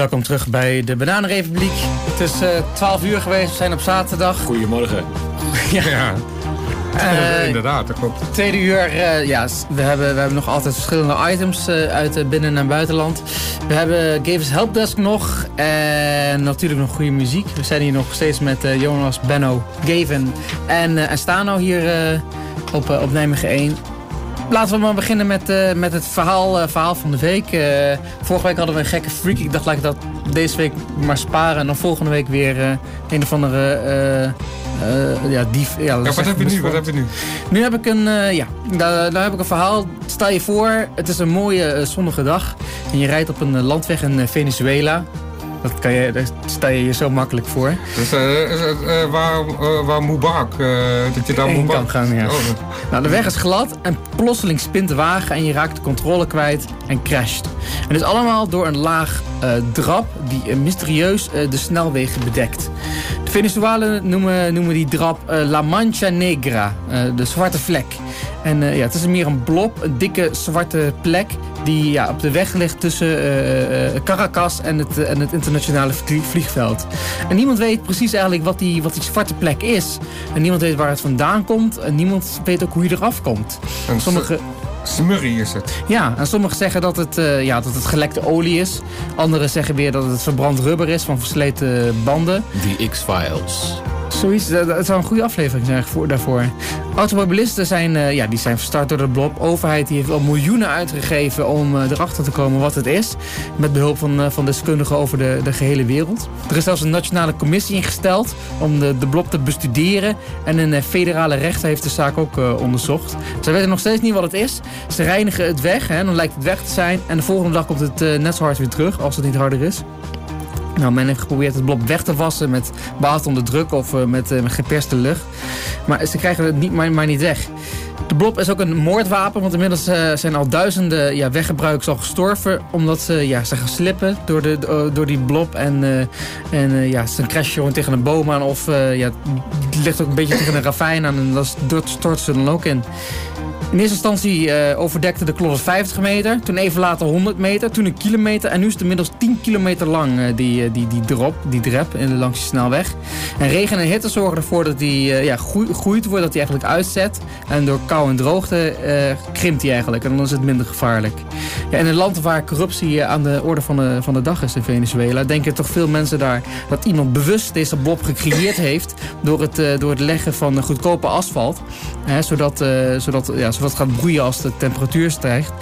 Welkom terug bij de Bananenrepubliek. Het is eh 12 uur geweest, we zijn op zaterdag. Goedemorgen. <laughs> Ja, Eh, <laughs> inderdaad, dat klopt. Tweede uur, eh, ja, we hebben, we hebben nog altijd verschillende items uit binnen- en buitenland. We hebben Gavens Helpdesk nog en natuurlijk nog goede muziek. We zijn hier nog steeds met Jonas, Benno, Gavin en, Stano hier op, op Nijmegen 1. Laten we maar beginnen met, eh, met het verhaal, eh, verhaal van de week. Eh, vorige week hadden we een gekke freak. Ik dacht, ik dat deze week maar sparen. En dan volgende week weer een of andere... ja, dief. Ja, Ja, wat heb je nu? Wat heb je nu? nu heb ik een, ja, daar, daar heb ik een verhaal. Stel je voor, het is een mooie zonnige dag. En je rijdt op een landweg in Venezuela. Dat, kan je, dat stel je je zo makkelijk voor. Dus eh, waar, eh, waar Mubarak, dat je daar Mubarak... kan gaan, ja. Oh, Nou, de weg is glad en plotseling spint de wagen en je raakt de controle kwijt en crasht. En dit is allemaal door een laag drap die mysterieus de snelwegen bedekt. De Venezuelanen noemen, noemen die drap La Mancha Negra, de zwarte vlek. En eh, ja, het is meer een blob, een dikke zwarte plek die ja, op de weg ligt tussen eh, eh, Caracas en het, en het internationale vlie- vliegveld. En niemand weet precies eigenlijk wat die, wat die zwarte plek is. En niemand weet waar het vandaan komt. En niemand weet ook hoe je eraf komt. Sommige, smurrie is het. ja, en sommigen zeggen dat het, eh, ja, dat het gelekte olie is. Anderen zeggen weer dat het verbrand rubber is van versleten banden. The X-Files. Zoiets, dat zou een goede aflevering zijn voor, daarvoor. Automobilisten zijn, eh, ja, die zijn verstart door de blob. Overheid die heeft al miljoenen uitgegeven om eh, erachter te komen wat het is. Met behulp van, eh, van deskundigen over de, de gehele wereld. Er is zelfs een nationale commissie ingesteld om de, de blob te bestuderen. En een federale rechter heeft de zaak ook onderzocht. Ze weten nog steeds niet wat het is. Ze reinigen het weg, hè, dan lijkt het weg te zijn. En de volgende dag komt het net zo hard weer terug, als het niet harder is. Nou, men heeft geprobeerd het blob weg te wassen met water onder druk of eh, met, met geperste lucht. Maar ze krijgen het niet, maar, niet weg. De blob is ook een moordwapen, want inmiddels eh, zijn al duizenden ja, weggebruikers al gestorven. Omdat ze, ja, ze gaan slippen door, de, door die blob. En, eh, en ja, ze crashen gewoon tegen een boom aan. Of ja, het ligt ook een beetje tegen een ravijn aan. En dat stort ze dan ook in. In eerste instantie eh, overdekte de klodder 50 meter, toen even later 100 meter, toen een kilometer en nu is het inmiddels 10 kilometer lang eh, die, eh, die, die drop, die drep langs de snelweg. En regen en hitte zorgen ervoor dat die ja, groei- groeit wordt, dat die eigenlijk uitzet. En door kou en droogte krimpt die eigenlijk en dan is het minder gevaarlijk. Ja, in een land waar corruptie aan de orde van de, van de dag is in Venezuela, denken toch veel mensen daar dat iemand bewust deze blob gecreëerd heeft door het, door het leggen van goedkope asfalt. Hè, zodat, zodat, zodat het gaat broeien als de temperatuur stijgt.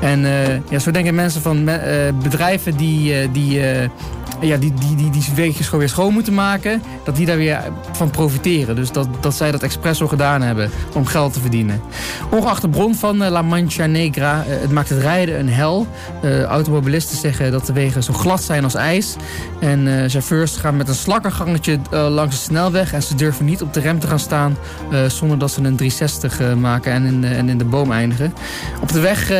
En eh, ja, zo denken mensen van eh, bedrijven die, eh, die, ja, die, die, die, die weegjes gewoon weer schoon moeten maken, dat die daar weer van profiteren. Dus dat, dat zij dat expres zo gedaan hebben om geld te verdienen. Ongeacht de bron van eh, La Mancha Negra, eh, het maakt het rijden een hel. Eh, automobilisten zeggen dat de wegen zo glad zijn als ijs. En eh, chauffeurs gaan met een slakkengangetje eh, langs de snelweg en ze durven niet op de rem te gaan staan zonder dat ze een 360 eh, maken en in, en in de boom eindigen. Op de weg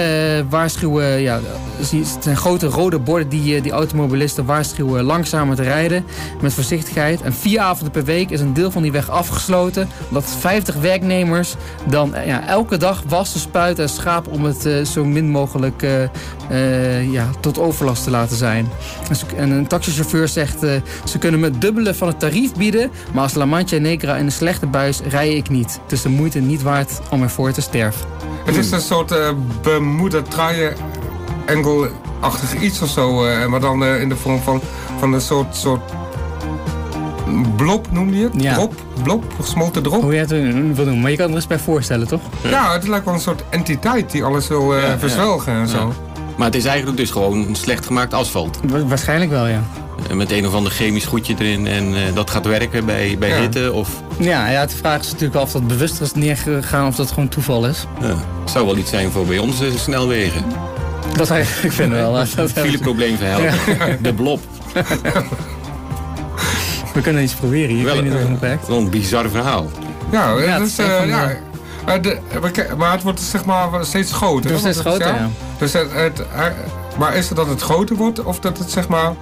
waarschuwen, ja, het zijn grote rode borden die, die automobilisten waarschuwen langzamer te rijden met voorzichtigheid. En vier avonden per week is een deel van die weg afgesloten, omdat 50 werknemers dan eh, ja, elke dag wassen, spuiten en schapen om het eh, zo min mogelijk eh, eh, ja, tot overlast te laten zijn. En En een taxichauffeur zegt, eh, ze kunnen me het dubbele van het tarief bieden, maar als La Mancha Negra in een slechte buis rij ik niet. Het is de moeite niet waard om ervoor te sterven. Het is een soort uh, bemoeder triangle-achtig iets of zo. eh, maar dan eh, in de vorm van, van een soort, soort blob, noem je het? Ja. Drop? Blob? Gesmolten drop? Hoe jij het wil doen, maar je kan er eens bij voorstellen, toch? Ja, het lijkt wel een soort entiteit die alles wil eh, Ja, ja. verzwelgen en zo. Ja. Maar het is eigenlijk dus gewoon slecht gemaakt asfalt. Wa- Waarschijnlijk wel, ja. Met een of ander chemisch goedje erin en eh, dat gaat werken bij, bij Ja. hitte of... Ja, ja, de vraag is natuurlijk wel of dat bewust is neergegaan of dat gewoon toeval is. Ja, het zou wel iets zijn voor bij onze snelwegen. Dat ik vind wel. <laughs> Dat, Fileprobleem verhelpen. De blob. we kunnen iets proberen hier. Ik Wel, weet niet of het eh, nog werkt. wel een bizar verhaal. Ja, Ja, het het is, eh, ja, de- eh, de, maar het wordt zeg maar steeds groter. Het steeds groter, ja. Dus het, het, eh, maar is het dat het groter wordt of dat het zeg maar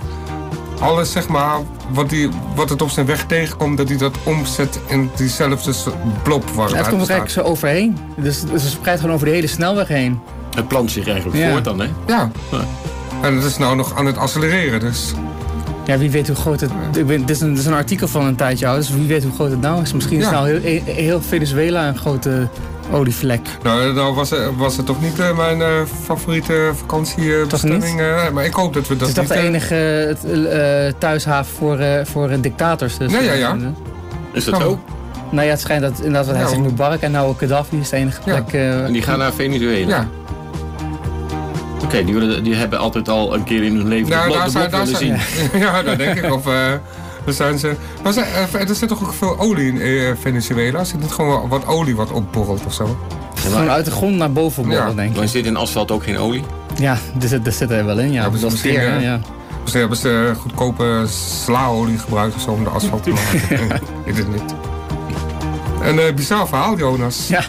alles zeg maar wat, die, wat het op zijn weg tegenkomt, dat hij dat omzet in diezelfde blob waar Ja, het komt er eigenlijk zo overheen. Dus, dus het spreidt gewoon over de hele snelweg heen. Het plant zich eigenlijk Ja. voort dan, hè? Ja. Ja. En het is nou nog aan het accelereren, dus... Ja, wie weet hoe groot het... Ik ben, dit, is een, dit is een artikel van een tijdje oud, dus wie weet hoe groot het nou is. Misschien is Ja. nou heel, heel Venezuela een grote olievlek. Nou, nou was, was het toch niet eh, mijn eh, favoriete vakantiebestemming. eh, maar ik hoop dat we Het dat is toch niet... de enige eh, thuishaven voor, eh, voor dictators. Dus, Ja, ja, ja. Is dat zo? nou ja, het schijnt dat inderdaad wat hij Ja, zegt. Mubarak en nou ook Gaddafi is de enige Ja. plek. eh, En die gaan naar Venezuela? Ja. Oké, die, hebben altijd al een keer in hun leven Nou, de blok, daar de zijn, blok daar willen zijn, zien. <laughs> ja, dat denk ik. Of, eh, daar zijn ze, maar ze, eh, er zit toch ook veel olie in eh, Venezuela? Zit het gewoon wat olie wat opborrelt of zo? gewoon uit de grond naar boven borrelen, Ja. denk ik. Maar zit in asfalt ook geen olie? Ja, er zit, er zit er wel in, ja. Dat is misschien, eh, ja. Misschien hebben ze goedkope slaolie gebruikt of zo om de asfalt te <laughs> maken. ik weet het niet. Een eh, bizar verhaal, Jonas. Ja.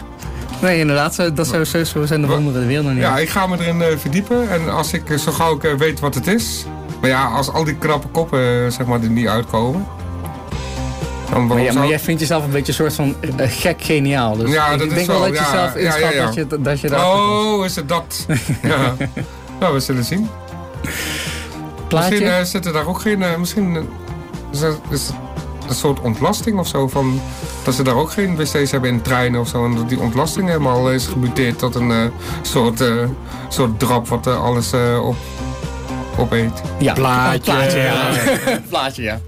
Nee, inderdaad, zo, dat zo, zo, zo zijn de wonderen de wereld niet. Ja, ik ga me erin eh, verdiepen. En als ik eh, zo gauw ik eh, weet wat het is. Maar ja, als al die knappe koppen eh, zeg maar, er niet uitkomen. Maar, ja, zou- maar jij vindt jezelf een beetje een soort van eh, gek geniaal. Dus Ja, ik dat is denk zo, wel dat je ja, zelf inschat dat je, dat je daar Oh, is het dat? <laughs> ja. Nou, we zullen zien. plaatje. Misschien eh, zitten daar ook geen... eh, misschien eh, is, is een soort ontlasting of zo. Van, dat ze daar ook geen wc's hebben in treinen of zo. En dat die ontlasting helemaal is gemuteerd tot een eh, soort, eh, soort drap wat eh, alles eh, op, opeet. ja, Plaatje. plaatje, ja. <laughs> plaatje, ja.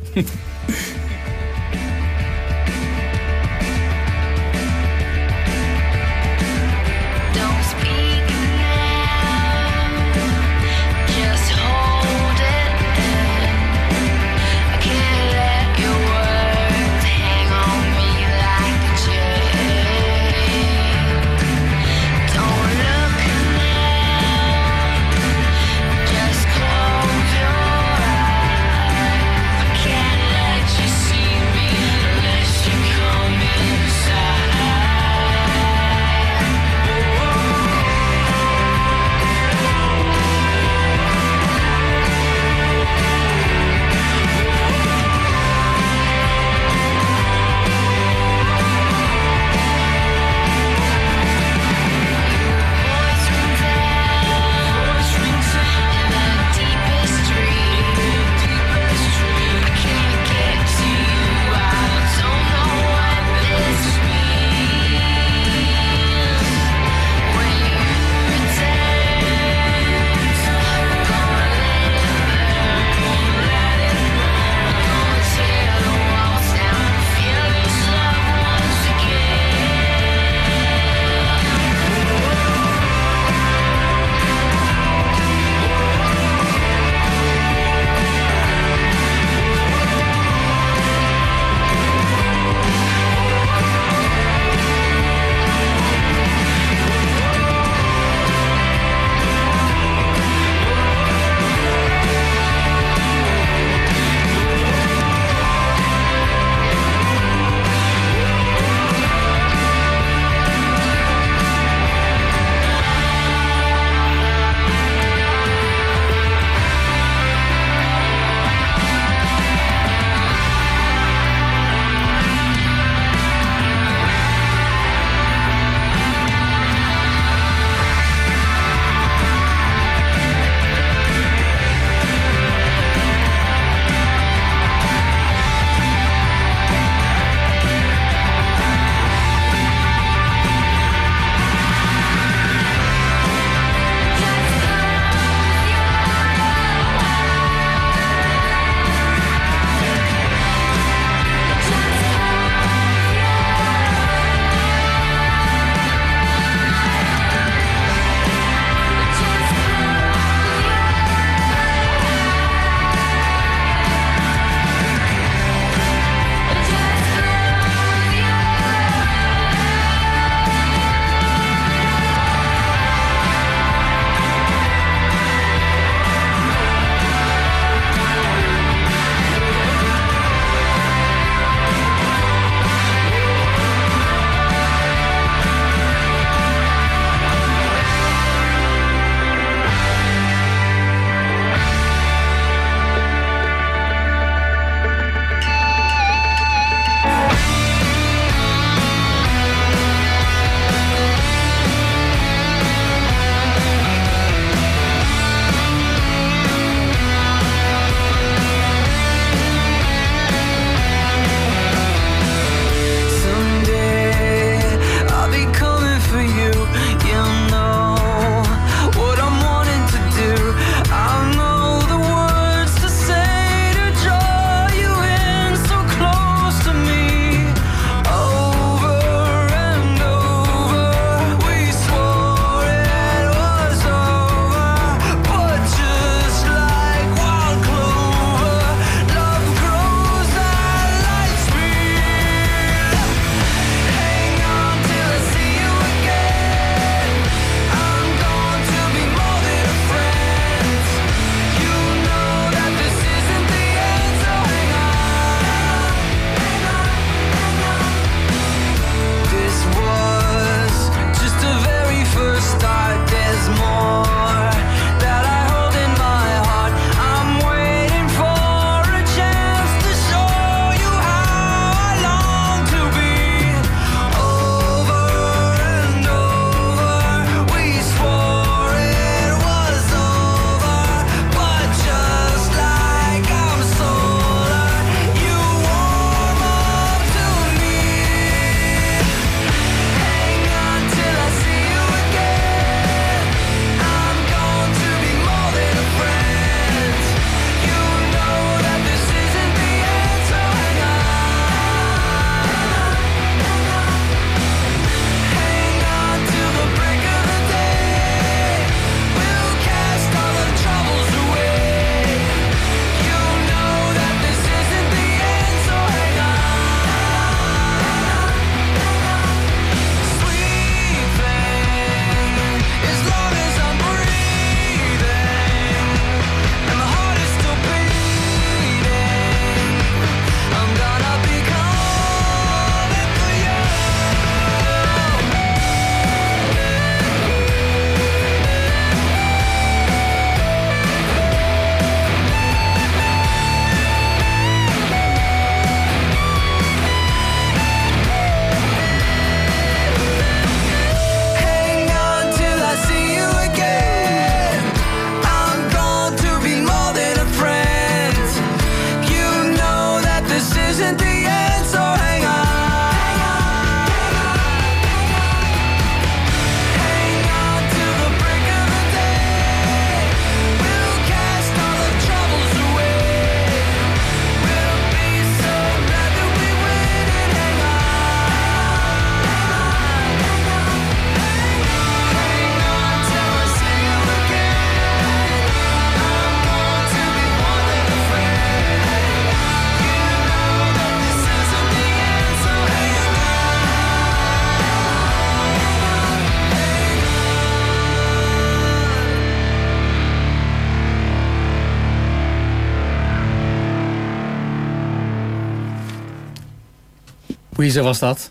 Weezer was dat.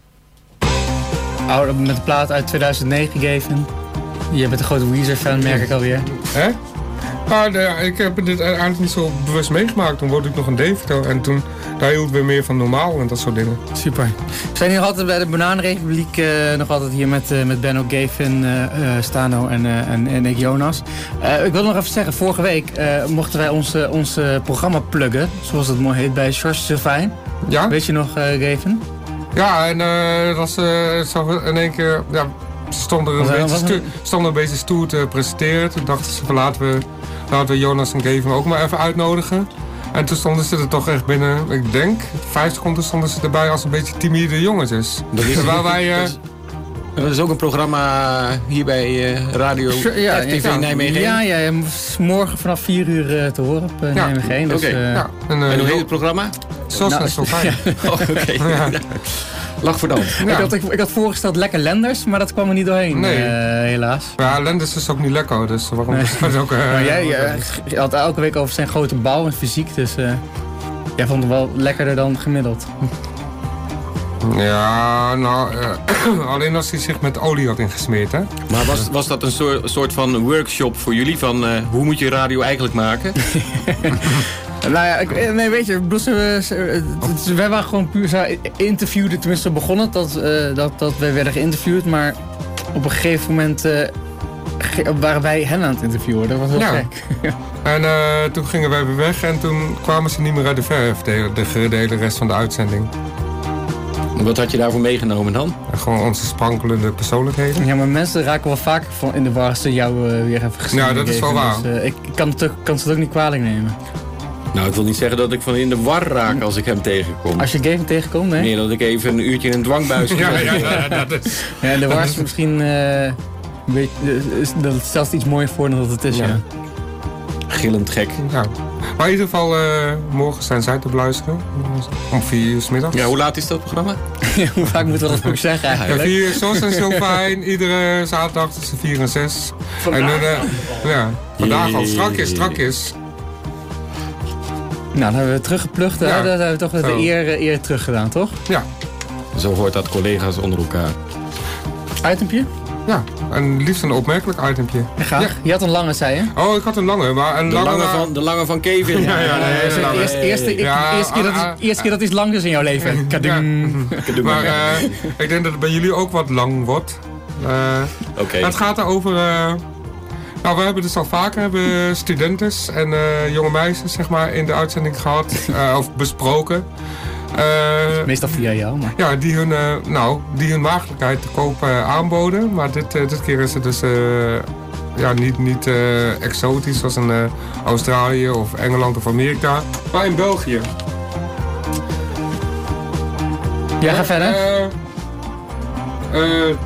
Oude, met de plaat uit 2009 gegeven. Je bent een grote Weezer-fan, merk ik alweer. Hè? De- ik heb dit eigenlijk niet zo bewust meegemaakt. Toen woonde ik nog in Deventer en toen daar hield we meer van normaal en dat soort dingen. Super. We zijn hier altijd bij de Bananenrepubliek. eh, nog altijd hier met, eh, met Benno Gavin, eh, Stano en, en, en ik Jonas. Ik wil nog even zeggen, vorige week mochten wij ons, ons programma pluggen. Zoals het mooi heet bij George Sylvain. Ja? Weet je nog, Gavin? Ja, en eh, dat was eh, zo in één keer... Ja, ze stonden er een, beetje, was er- stu- stonden een beetje stoer te presenteren. Toen dachten ze laten we, laten we Jonas en Gavin ook maar even uitnodigen. En toen stonden ze er toch echt binnen, ik denk, vijf seconden stonden ze erbij als een beetje timide jongetjes. Dat is, Terwijl wij... eh, dat, is, dat is ook een programma hier bij eh, Radio Ja, RTV ja, Nijmegen. Ja, is morgen vanaf 4 uur te horen op Ja, Nijmegen. Dus, eh, ja, en, En hoe heet het programma? Sos Nou, zo <laughs> fijn. Oh, oké. <laughs> <laughs> Lach voor dan. ik, had, ik, ik had voorgesteld lekker Lenders, maar dat kwam er niet doorheen, Nee. eh, helaas. Ja, Lenders is ook niet lekker, dus waarom Nee. is dat ook... eh, Maar jij eh, je had elke week over zijn grote bouw en fysiek, dus eh, jij vond het wel lekkerder dan gemiddeld. Ja, nou, eh, <clears throat> alleen als hij zich met olie had ingesmeerd, hè? Maar was, was dat een soort, soort van workshop voor jullie? Van eh, hoe moet je radio eigenlijk maken? <laughs> <laughs> Nou ja, ik, eh, nee, weet je, het- wij waren gewoon puur zo interviewden, tenminste begon het, dat, eh, dat, dat wij werden geïnterviewd, maar op een gegeven moment eh, ge- waren wij hen aan het interviewen. Dat was heel Ja. gek. <laughs> En eh, toen gingen wij weer weg en toen kwamen ze niet meer uit de verf, de, de, de hele rest van de uitzending. Wat had je daarvoor meegenomen dan? Gewoon onze sprankelende persoonlijkheden. Ja, maar mensen raken wel vaker van in de war als ze jou eh, weer even gezien Ja, dat is wel waar. Dus, eh, ik kan het, ook, kan het ook niet kwalijk nemen. Nou, ik wil niet zeggen dat ik van in de war raak als ik hem tegenkom. Als je Gavin tegenkomt, nee? Meer dat ik even een uurtje in een dwangbuis Ja, ja, ja, dat is... Ja, de war is misschien eh, een beetje, is- dat stelt het iets mooier voor dan dat het is, ja. Ja. Gillend gek. Ja. Maar in ieder geval, eh, morgen zijn zij te beluisteren. Om vier uur 's middags. Ja, hoe laat is dat programma? <laughs> Hoe vaak moeten we dat ook zeggen Ja, eigenlijk? vier uur, zoals en zo fijn. Iedere zaterdag tussen vier en zes. En, dan, eh, ja, vandaag al strakjes, strakjes. Nou, dan hebben we teruggeplucht. Ja. Ja. Dat hebben we toch de Zo. eer, eh, eer terug gedaan, toch? Ja, Zo hoort dat collega's onder elkaar. Itempje? Ja. En liefst een opmerkelijk itempje. Ja, graag. Ja. Je had een lange, zei je? Oh, ik had een lange, maar een De lange... lange van, de lange van Kevin. <laughs> Ja, ja, nee, eerste, eerste, ik- Ja, eerste keer dat, het- eerste keer dat iets lang is in jouw leven. <laughs> Kadung. Maar eh, ik denk dat het bij jullie ook wat lang wordt. Eh, Oké. Het gaat erover... eh nou, we hebben dus al vaker hebben studenten en eh, jonge meisjes zeg maar, in de uitzending gehad. <laughs> eh, of besproken. Eh, Meestal via jou, maar... ja, die hun, eh, nou, die hun maagdelijkheid te koop eh, aanboden. Maar dit, dit keer is het dus ja, niet, niet exotisch zoals in Australië of Engeland of Amerika. Maar in België. Ja, ga verder.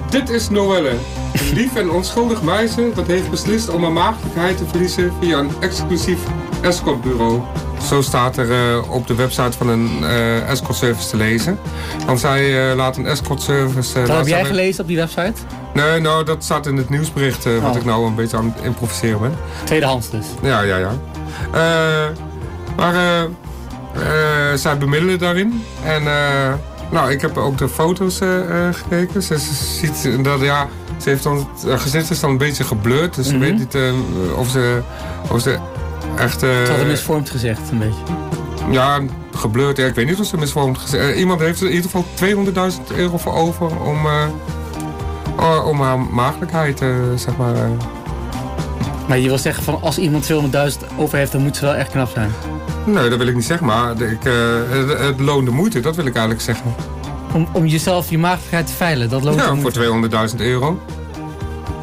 Dit is Noelle. Een lief en onschuldig meisje dat heeft beslist om haar maagdelijkheid te verliezen via een exclusief escortbureau. Zo staat er eh, op de website van een eh escort service te lezen. Want zij eh, laat een escort service... Dat heb jij gelezen op die website? Nee, nou dat staat in het nieuwsbericht wat Oh. ik nou een beetje aan het improviseren ben. Tweedehands dus. Ja, ja, ja. Maar zij bemiddelen daarin. En nou, ik heb ook de foto's gekeken. Ze, ze ziet dat, ja, ze heeft dan, haar gezicht is dan een beetje geblurred. Dus ze Mhm. weet niet of, ze, of ze echt... eh, Het had een misvormd gezicht, een beetje. ja, geblurred. Ja, ik weet niet of ze misvormd gezegd. eh, iemand heeft er in ieder geval 200.000 euro voor over om, eh, oh, om haar maagdelijkheid, eh, zeg maar... eh, Maar je wil zeggen van als iemand 200.000 over heeft, dan moet ze wel echt knap zijn. Nee, dat wil ik niet zeggen, maar ik, eh, het, het loont de moeite, dat wil ik eigenlijk zeggen. Om, om jezelf, je maagdelijkheid te veilen, dat loont Ja, de voor moeite. 200.000 euro.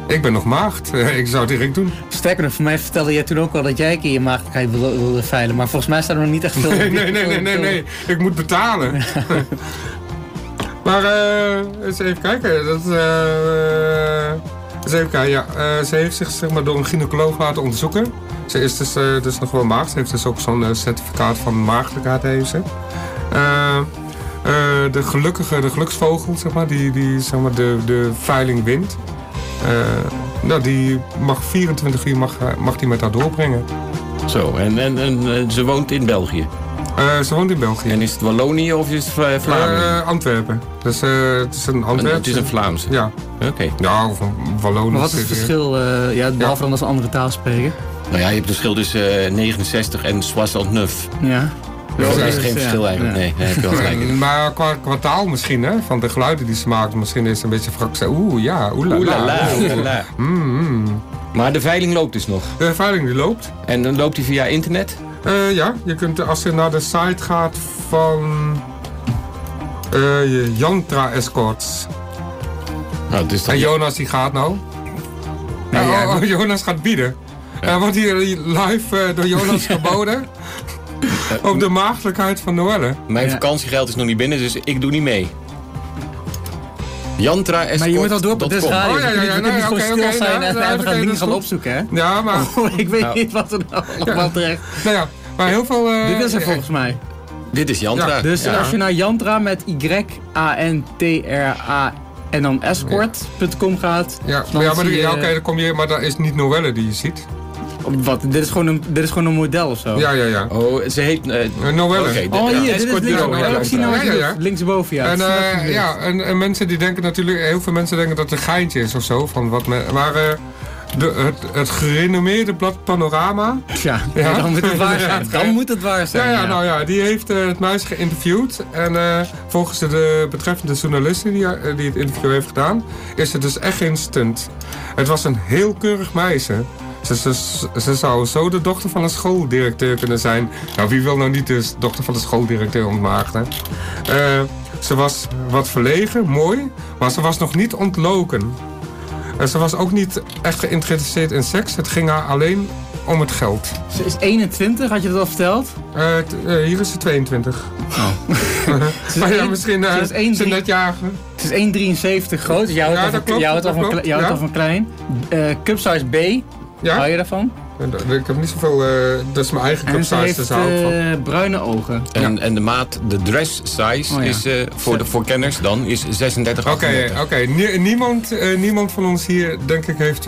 Ik ben nog maagd, <laughs> ik zou het direct doen. Sterker nog, voor mij vertelde jij toen ook al dat jij een keer je maagdelijkheid wilde, veilen. Maar volgens mij staat er nog niet echt veel... Nee, nee, nee, nee, nee, nee. ik moet betalen. <laughs> maar eh, eens even kijken. Dat, eh, eens even kijken, ja. Eh, ze heeft zich zeg maar, door een gynaecoloog laten onderzoeken. Ze is dus, dus nog wel maagd. Ze heeft dus ook zo'n certificaat van maagdelijkheid heeft ze. De gelukkige, de geluksvogel, zeg maar, die, die zeg maar, de, de veiling wint. Nou, die mag 24 uur mag, mag die met haar doorbrengen. Zo, en, en, en eh, ze woont in België. Eh, ze woont in België. En is het Wallonië of is het Vla- Vlaanderen? Eh, Antwerpen. Dus eh, het is een Antwerpen. het is een Vlaamse. Ja. Oké. Ja, of een Wallonisch. Maar wat is het verschil, eh, ja, behalve dan als ze een andere taal spreken? Nou ja, je hebt het verschil tussen eh, 69 en 69. Ja. Dus er is Ja, geen ja. verschil eigenlijk. Ja. Nee, heb je wel gelijk in. Eh, Maar qua, qua taal misschien, hè? Van de geluiden die ze maakt. Misschien is het een beetje Frans. Oeh, ja, oeh la. Mm, mm. Maar de veiling loopt dus nog. De ervaring die loopt. En dan loopt die via internet? Eh, ja, je kunt als je naar de site gaat van eh, je Jantra Escorts. Nou, dus dan En Jonas die gaat nou. Nee, Eh, ja, oh, oh, Jonas gaat bieden. Er wordt hier live eh, door Jonas <laughs> geboden. Op de maagdelijkheid van Noelle. Mijn Ja. vakantiegeld is nog niet binnen, dus ik doe niet mee. Jantra Maar je moet al door op de radio. Oh, ja, ja, ja, kunt nee, zijn nee, en even oké, gaan dingen opzoeken, hè? Ja, maar, Oh, ik weet Nou. niet wat er nou allemaal terecht. nou ja, maar heel veel... eh, Dit is er eh, volgens mij. Dit is Jantra. Ja, Dus Ja. als je naar Jantra met Y-A-N-T-R-A en dan escort.com gaat. Ja, dan maar, ja, maar, ja, oké, dan kom je, maar dat is niet Noelle die je ziet. Wat? Dit is, gewoon een, dit is gewoon een model of zo? Ja, ja, ja. Oh, ze heet... eh, Noelle. Oh, ja, hier, dit is links, ja, ja, ik zie nou ja, ja, ja. linksboven, ja. En, eh, ja, en, en mensen die denken natuurlijk, heel veel mensen denken dat het een geintje is of zo. Van wat me, maar eh, de, het, het gerenommeerde blad Panorama. Tja, <laughs> Ja. dan moet het waar Ja, zijn. Dan ja. moet het waar zijn. Ja, ja, nou ja, die heeft het meisje geïnterviewd. En eh, volgens de, de betreffende journalisten die, die het interview heeft gedaan, is het dus echt geen stunt. Het was een heel keurig meisje. Ze, ze, ze zou zo de dochter van een schooldirecteur kunnen zijn. Nou, wie wil nou niet de dochter van de schooldirecteur ontmaagden? Eh, ze was wat verlegen, mooi, maar ze was nog niet ontloken. En ze was ook niet echt geïnteresseerd in seks. Het ging haar alleen om het geld. Ze is 21, had je dat al verteld? Eh, eh, hier is ze 22. <laughs> Ze is maar ja, misschien eh, ze is net jagen. Het is 1,73 groot. Dus jij houdt Ja, al dat van- klein. Eh cup size B. Ja? Hou je daarvan? Ik heb niet zoveel... eh, dat is mijn eigen En ze cupsize, heeft daar hou ik van. eh, bruine ogen. En, en de maat, de dress size, Oh ja. is eh, voor, de, voor kenners dan, is 36 Oké, oké. Nie- niemand, eh, niemand van ons hier, denk ik, heeft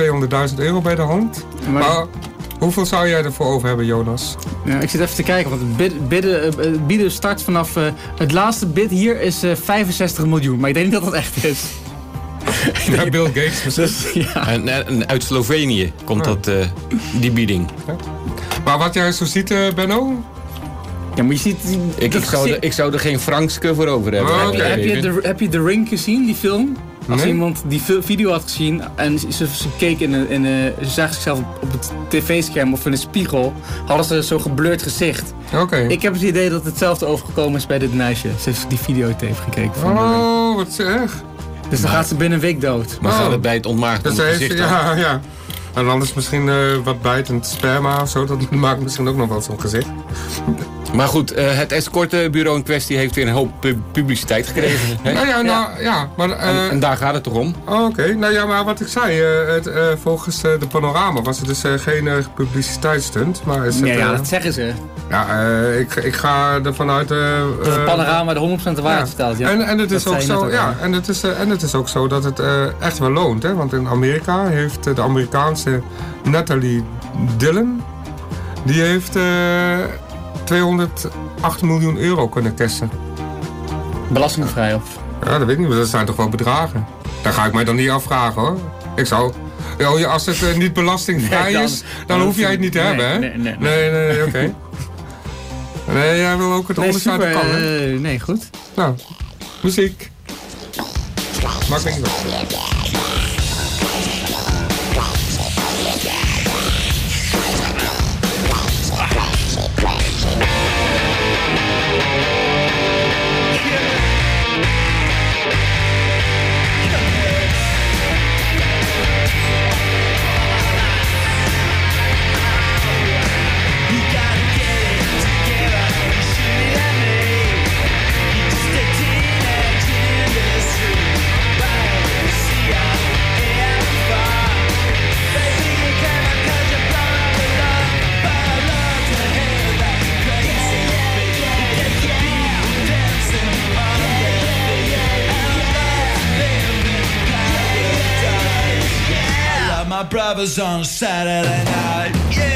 200.000 euro bij de hand. Maar, Maar hoeveel zou jij ervoor over hebben, Jonas? ja, ik zit even te kijken, want het bid- bidden, bieden start vanaf... eh, het laatste bid hier is eh, 65 miljoen, maar ik denk niet dat dat echt is. <laughs> Ja, Bill Gates misschien. Dus ja. En, en uit Slovenië komt Oh. dat, eh, die bieding. Maar wat jij zo ziet, eh, Benno? ja, maar je ziet... Ik, zou, er, ik zou er geen frankske voor over hebben. Oh, heb je, de, heb je The Ring gezien, die film? Als Nee. iemand die video had gezien en ze, ze, ze keek in een, in een, ze zagen zichzelf op, het tv-scherm of in een spiegel, hadden ze zo'n geblurred gezicht. Oké. Ik heb het idee dat hetzelfde overgekomen is bij dit meisje. Ze heeft die videotape gekeken van. Oh, wat zeg. Dus dan gaat ze binnen een week dood. Maar Oh. gaat het bij het ontmaagd Dus gezicht ja, ja. En anders misschien eh, wat bijtend sperma of zo. Dat <laughs> maakt misschien ook nog wel zo'n gezicht. Maar goed, eh, het escortebureau in kwestie heeft weer een hoop pu- publiciteit gekregen. hè? <laughs> Nou ja, nou, ja. Maar, eh, En, en daar gaat het toch om? Oh, Oké, nou ja, maar wat ik zei, eh, het, eh, volgens de panorama was het dus eh, geen eh, publiciteitsstunt. Maar is het, Ja, ja, dat zeggen ze. ja eh, ik, ik ga ervan uit... eh, Dat het eh, panorama de 100% de waarheid ja. vertelt. Ja. En, en, het Dat is ook zo, ook ja, en, het is, en het is ook zo dat het eh, echt wel loont. Hè? Want in Amerika heeft de Amerikaanse Natalie Dillon... die heeft eh 208 miljoen euro kunnen cashen. Belastingvrij of... Ja, dat weet ik niet, maar dat zijn toch wel bedragen. Daar ga ik mij dan niet afvragen hoor. Ik zou... Ja, ja, als het eh, niet belastingvrij Nee, dan- is, dan, dan hoef jij het niet te nee, hebben, hè? nee, nee, nee, nee, nee, oké. <laughs> Nee, jij wil ook het Nee, onderscheid super. kan, hè? eh, nee, goed. Nou, muziek. Maakt uit. Brothers on Saturday night, yeah.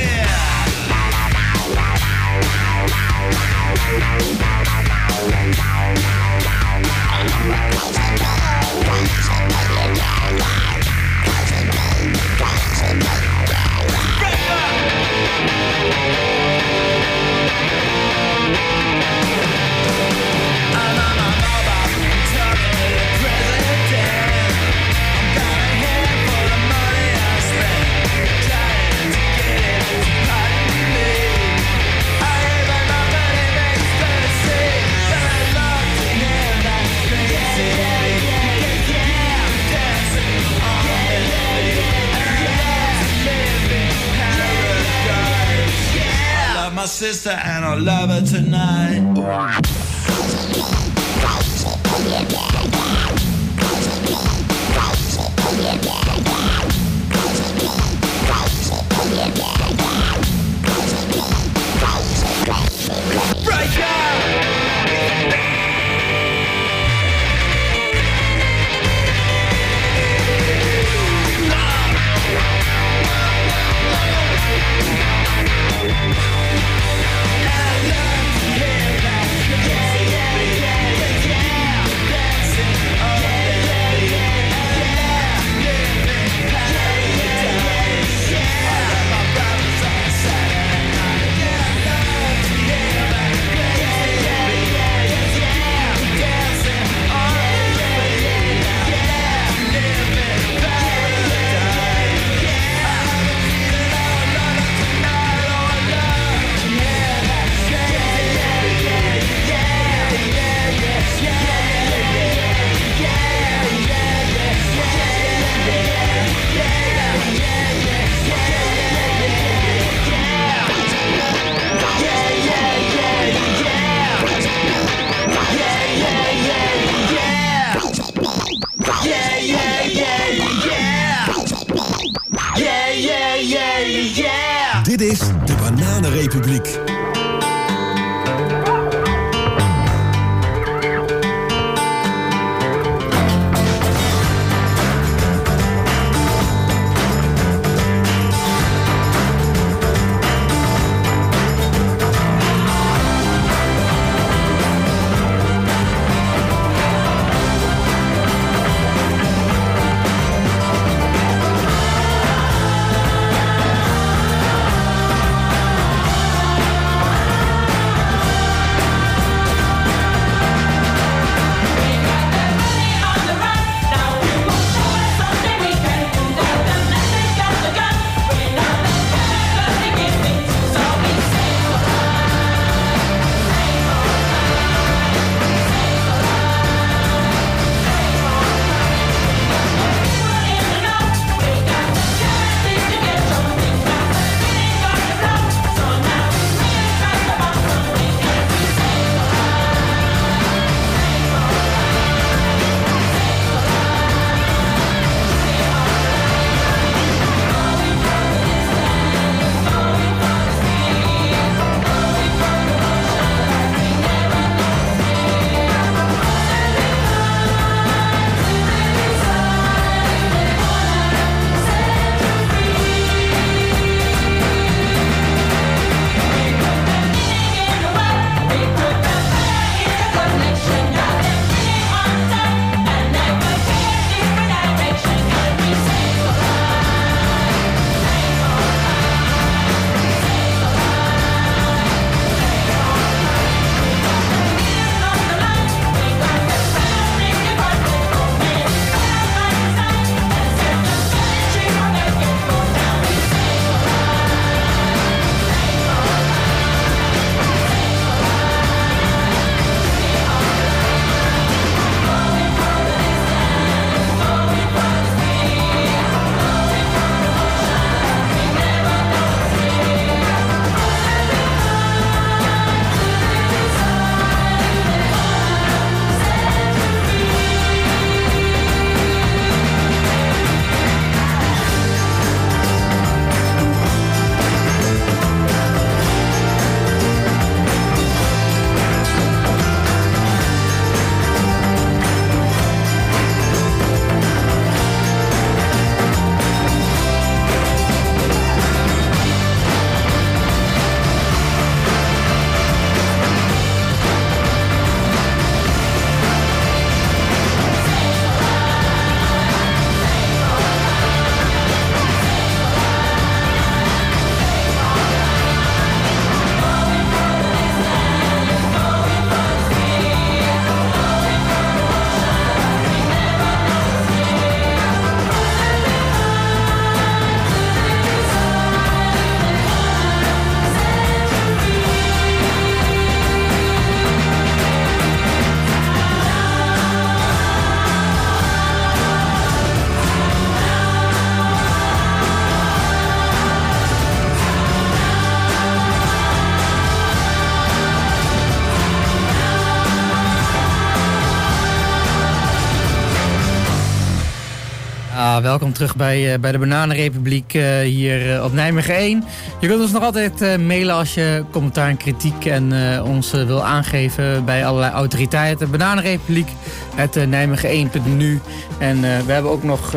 Terug bij, eh, bij de Bananenrepubliek eh, hier eh, op Nijmegen 1. Je kunt ons nog altijd eh, mailen als je commentaar en kritiek en eh, ons eh, wil aangeven bij allerlei autoriteiten. Bananenrepubliek, het uh, Nijmegen1.nu. En we hebben ook nog...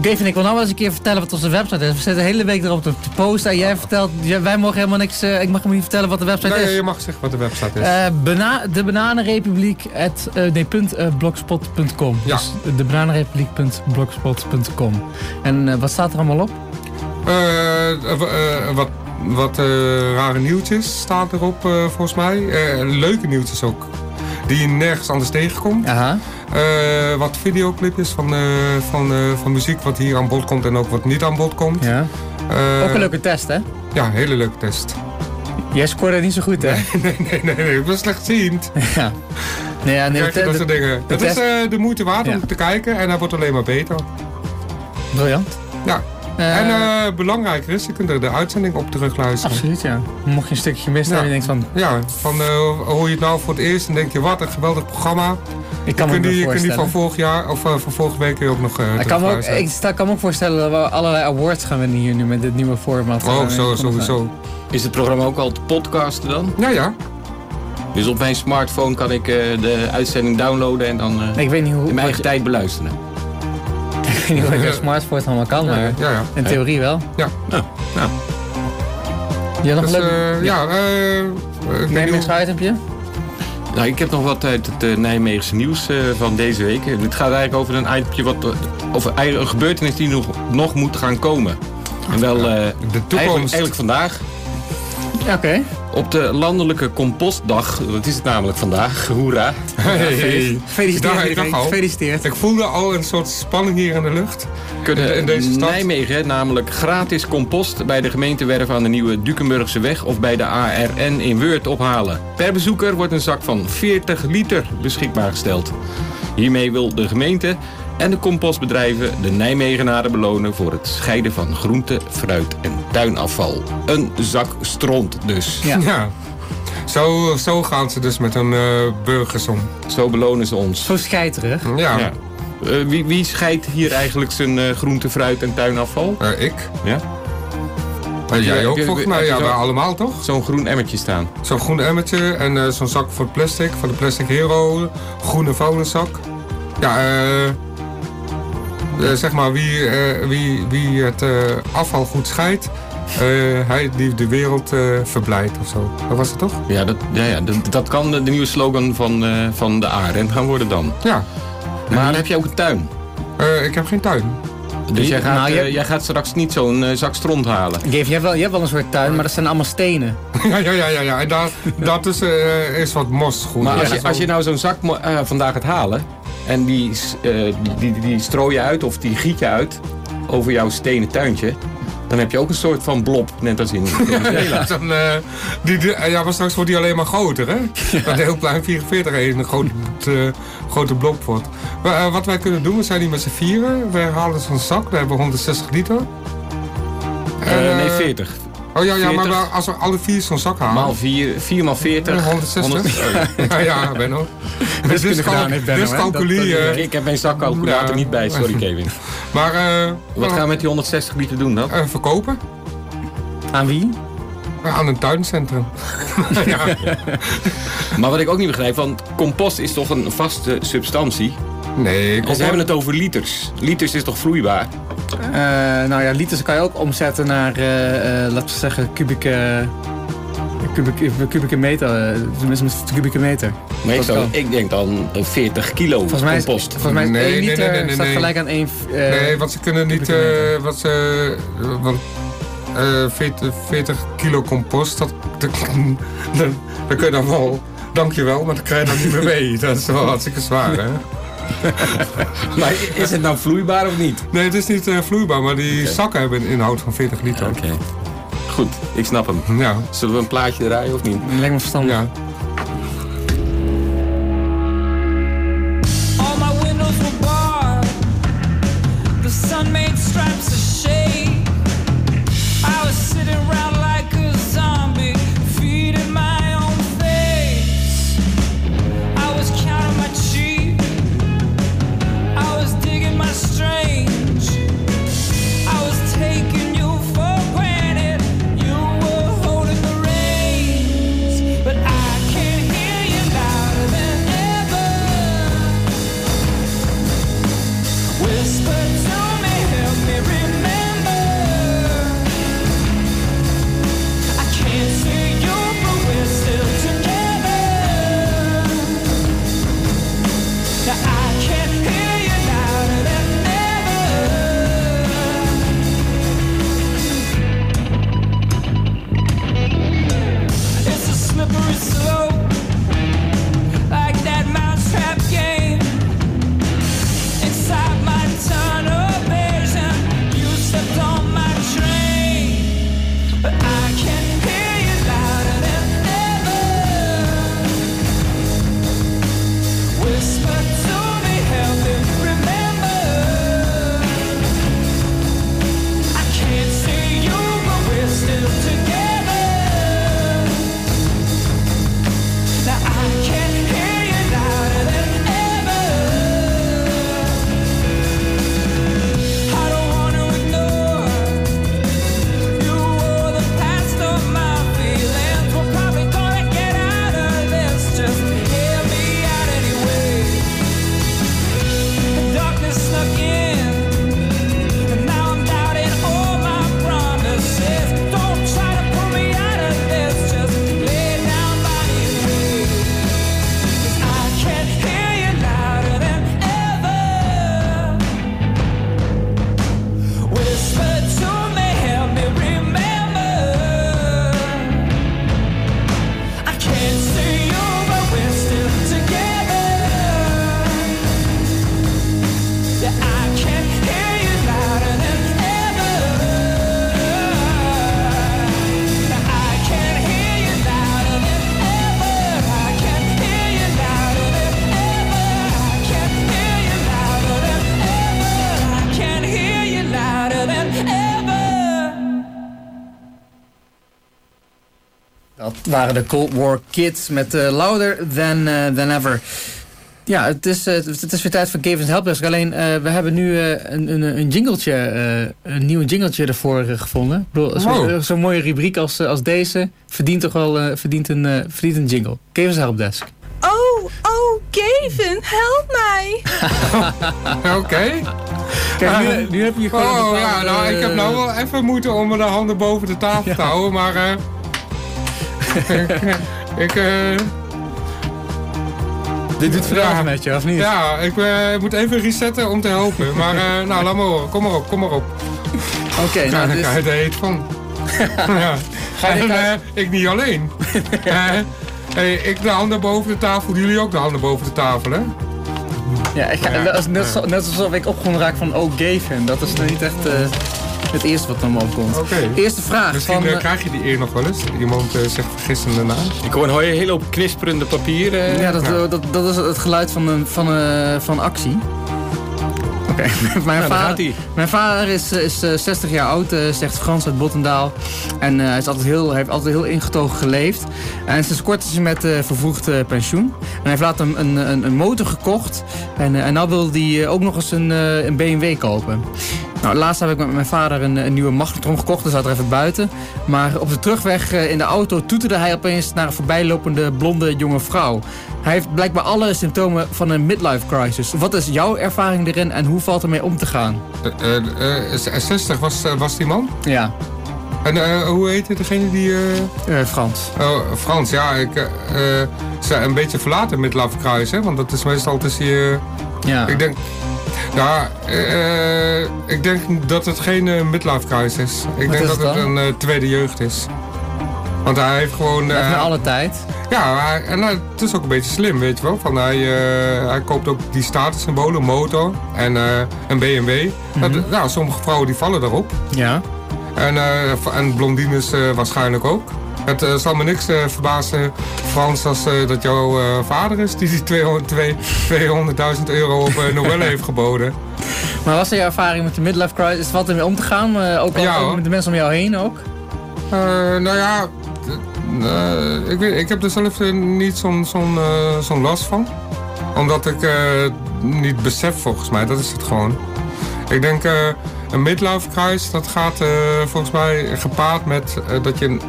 Dave en ik wil nou wel eens een keer vertellen wat onze website is. We zitten de hele week erop te, te posten. En jij vertelt, wij mogen helemaal niks... ik mag hem niet vertellen wat de website Nee, is. je mag zeggen wat de website is. Bana de Bananenrepubliek, het, nee, punt, blogspot.com. Ja. Dus de bananenrepubliek.blogspot.com. En wat staat er allemaal op? Eh, eh, eh, wat wat eh, rare nieuwtjes staan erop, eh, volgens mij. Eh, leuke nieuwtjes ook. Die je nergens anders tegenkomt. Aha. Wat videoclipjes van, van, van muziek wat hier aan bod komt en ook wat niet aan bod komt. Ja. Ook een leuke test, hè? Ja, hele leuke test. Jij scoorde niet zo goed, hè? Nee, <laughs> nee, nee, nee, ik ben slechtziend. <laughs> ja. Nee, ja, nee, Krijg je de- dat soort dingen. Het is de moeite waard Ja. om te kijken en hij wordt alleen maar beter. Briljant. Ja. Eh, en eh, belangrijker is, je kunt er de uitzending op terugluisteren. Absoluut, ja. Mocht je een stukje missen Ja. en je denkt van... Ja, van eh, hoor je het nou voor het eerst en denk je, wat een geweldig programma. Ik kan je kunt die, je kunt die van vorig jaar, of van vorige week kun je ook nog eh Ik kan, me ook, ik sta- kan me ook voorstellen dat we allerlei awards gaan winnen hier nu met dit nieuwe format. Oh, zo, sowieso. Is het programma ook al te podcasten dan? Ja, ja. Dus op mijn smartphone kan ik eh, de uitzending downloaden en dan eh, Ik weet niet hoe... in mijn eigen je- tijd beluisteren. <laughs> Ik weet niet wat je smartphone allemaal kan, maar Ja, ja. in theorie wel. Ja. Nou, nou. Jij nog Dus, een leuk eh, ja, eens hoe- itempje? Nou, ik heb nog wat uit het eh, Nijmeegse nieuws eh, van deze week. En Het gaat eigenlijk over een itempje wat, over eigenlijk een gebeurtenis die nog, nog moet gaan komen. En wel eh, eigenlijk, toekomst. eigenlijk vandaag. Ja, oké. Op de landelijke compostdag, dat is het namelijk vandaag, hoera. Hey. Gefeliciteerd. Gefeliciteerd. Ik voelde al een soort spanning hier in de lucht. Kunnen In- in deze stad. Nijmegen namelijk gratis compost bij de gemeentewerf aan de nieuwe Dukenburgse weg of bij de ARN in Weurt ophalen. Per bezoeker wordt een zak van 40 liter beschikbaar gesteld. Hiermee wil de gemeente en de compostbedrijven de Nijmegenaren belonen voor het scheiden van groente, fruit en tuinafval. Een zak stront dus. Ja. Ja. Zo, zo gaan ze dus met hun eh, burgers om. Zo belonen ze ons. Zo scheiterig. Ja, Ja. Eh, wie, wie scheidt hier eigenlijk zijn eh, groente, fruit en tuinafval? Eh, ik. Ja? Eh, jij ook je- volgens mij. Ja, wij allemaal toch? Zo'n groen emmertje staan. Zo'n groen emmertje en eh, zo'n zak voor plastic, van de Plastic Hero, groene vuilniszak. Ja, eh, eh, zeg maar wie, eh, wie, wie het eh, afval goed scheidt, eh, hij die de wereld eh verblijdt of zo. Dat was het toch? Ja, dat, ja, ja, dat, dat kan de, de nieuwe slogan van, eh, van de ARN gaan worden dan. Ja. Maar heb je ook een tuin? Eh, ik heb geen tuin. Dus jij gaat, Nou, eh, jij gaat straks niet zo'n eh, zak stront halen. Je hebt, wel, je hebt wel een soort tuin, maar dat zijn allemaal stenen. <laughs> ja, ja, ja, ja, ja. En daar, daartussen eh, is wat mos goed. Maar als Ja, je, zo- als je nou zo'n zak eh, vandaag gaat halen... en die, eh, die, die, die strooi je uit of die giet je uit over jouw stenen tuintje... dan heb je ook een soort van blob, net als in <laughs> Venezuela. Dan, eh, die, die- ja, maar straks wordt die alleen maar groter, hè? Dat een heel klein 44 is een grote, eh, grote blok wordt. Maar, wat wij kunnen doen, we zijn hier met z'n vieren. We halen zo'n zak, we hebben 160 liter. En, nee, eh, 40. Oh ja, ja maar 40. we- als we alle vier zo'n zak halen... Maal 4, 4 maal 40. eh, 160. ja, ja, Benno. <laughs> <laughs> Dus? Dyscalculie. Dat- dat- eh, Ik, heb mijn zakcalculator Ja. niet bij, sorry Kevin. <laughs> maar eh, Wat gaan we met die 160 liter doen dan? eh, verkopen Aan wie? Eh, aan een tuincentrum. ja. Maar wat ik ook niet begrijp, want compost is toch een vaste substantie? Nee, En kom ze hebben het over liters. Liters is toch vloeibaar? Eh, nou ja, liters kan je ook omzetten naar, eh, eh, laten we zeggen, kubieke, kubieke, kubieke meter. Tenminste, met kubieke meter. Maar ik, Dat denk dan eh, 40 kilo Volgens mij is, compost. volgens mij is Nee, 1 nee, liter nee, nee, nee, staat nee. gelijk aan 1... eh, Nee, want ze kunnen niet. eh wat ze. Want. eh 40, 40 kilo compost, dat, dat, kun je dan wel. Dankjewel, maar dan krijg je dan niet meer mee. <laughs> Dat is wel hartstikke zwaar, hè? <laughs> Maar is het nou vloeibaar of niet? Nee, het is niet eh, vloeibaar, maar die zakken hebben een inhoud van 40 liter. Oké. Goed, ik snap hem. Ja, Zullen we een plaatje draaien of niet? lijkt me verstandig. ja. All my windows were barred. The sun made stripes of shade. I was sitting around waren de Cold War Kids met eh, Louder Than, eh, than Ever. Ja, het is, eh, het is weer tijd voor Gavin's Helpdesk. Alleen, eh, we hebben nu eh, een, een, een jingletje, eh, een nieuw jingletje ervoor gevonden. Ik bedoel, zo- Wow. Zo'n mooie rubriek als, als deze verdient toch wel eh, verdient een, verdient een jingle. Gavin's Helpdesk. Oh, oh, Gavin, help mij. <laughs> Oké. Kijk, nu, nu heb je gewoon... Oh ja, nou, ik heb nou wel even moeten om me de handen boven de tafel <laughs> te houden, maar... eh ik, eh Dit doet vandaag Ja. met je, of niet? ja, ik eh, moet even resetten om te helpen. Maar eh, nou, laat maar horen. Kom maar op, kom maar op. Oké, nou, daar dus, krijg je er heet van. <laughs> ja. Ga je En eh, ik niet alleen. <laughs> Eh, hey, ik de handen boven de tafel, jullie ook de handen boven de tafel, hè? ja, ik ga, Ja. dat is net, zo- net alsof ik opgewonden raak van oh, Gavin. Dat is nou niet echt eh, het eerste wat naar me opkomt. Oké. Eerste vraag Misschien van... eh, eh, krijg je die eer nog wel eens. Iemand eh, zegt vergissende naam. Ik hoor een hele hoop knisperende papieren. Ja, dat, Ja. dat, dat is het geluid van, een, van, eh, van actie. Oké, <laughs> mijn, Nou, vader, mijn vader is, eh, is eh, 60 jaar oud, eh, zegt Frans uit Bottendaal. En eh, hij is altijd heel, hij heeft altijd heel ingetogen geleefd. En sinds kort is hij met eh, vervroegd eh, pensioen. En hij heeft later een, een, een, motor gekocht. En, eh, en nou wil hij eh, ook nog eens een, eh, een BMW kopen. Nou, laatst heb ik met mijn vader een, een nieuwe magnetron gekocht. Dat zat er even buiten. Maar op de terugweg eh, in de auto toeterde hij opeens naar een voorbijlopende blonde jonge vrouw. Hij heeft blijkbaar alle symptomen van een midlife crisis. Wat is jouw ervaring erin en hoe valt ermee om te gaan? Eh, eh, eh, 60 was, eh, was die man. Ja, En eh, hoe heette degene die... Frans. Oh, Frans, ja. Ik, ze een beetje verlaten met Love Kruis, hè? Want dat is meestal tussen je... Ja. Ik denk... Ja, eh, ik denk dat het geen eh, midlife crisis is. Ik denk is dat het een eh, tweede jeugd is. Want hij heeft gewoon... Eh, naar alle tijd. Ja, hij- en hij- het is ook een beetje slim, weet je wel. Van hij, hij koopt ook die statussymbolen, motor en een BMW. Mhm. Dat- nou, sommige vrouwen die vallen daarop. Ja. En, en blondines waarschijnlijk ook. Het eh, zal me niks eh, verbazen, Frans, als eh, dat jouw vader is... die die 200 twee- 200.000 euro op Noelle <laughs> heeft geboden. Maar was er jouw ervaring met de midlife crisis? Valt ermee om te gaan? Ook, al- Ja, ook hoor. met de mensen om jou heen ook? Nou ja, ik, weet, ik heb er zelf niet zo'n last van. Omdat ik niet besef volgens mij, dat is het gewoon. Ik denk, een midlife crisis, dat gaat volgens mij gepaard met dat je... een-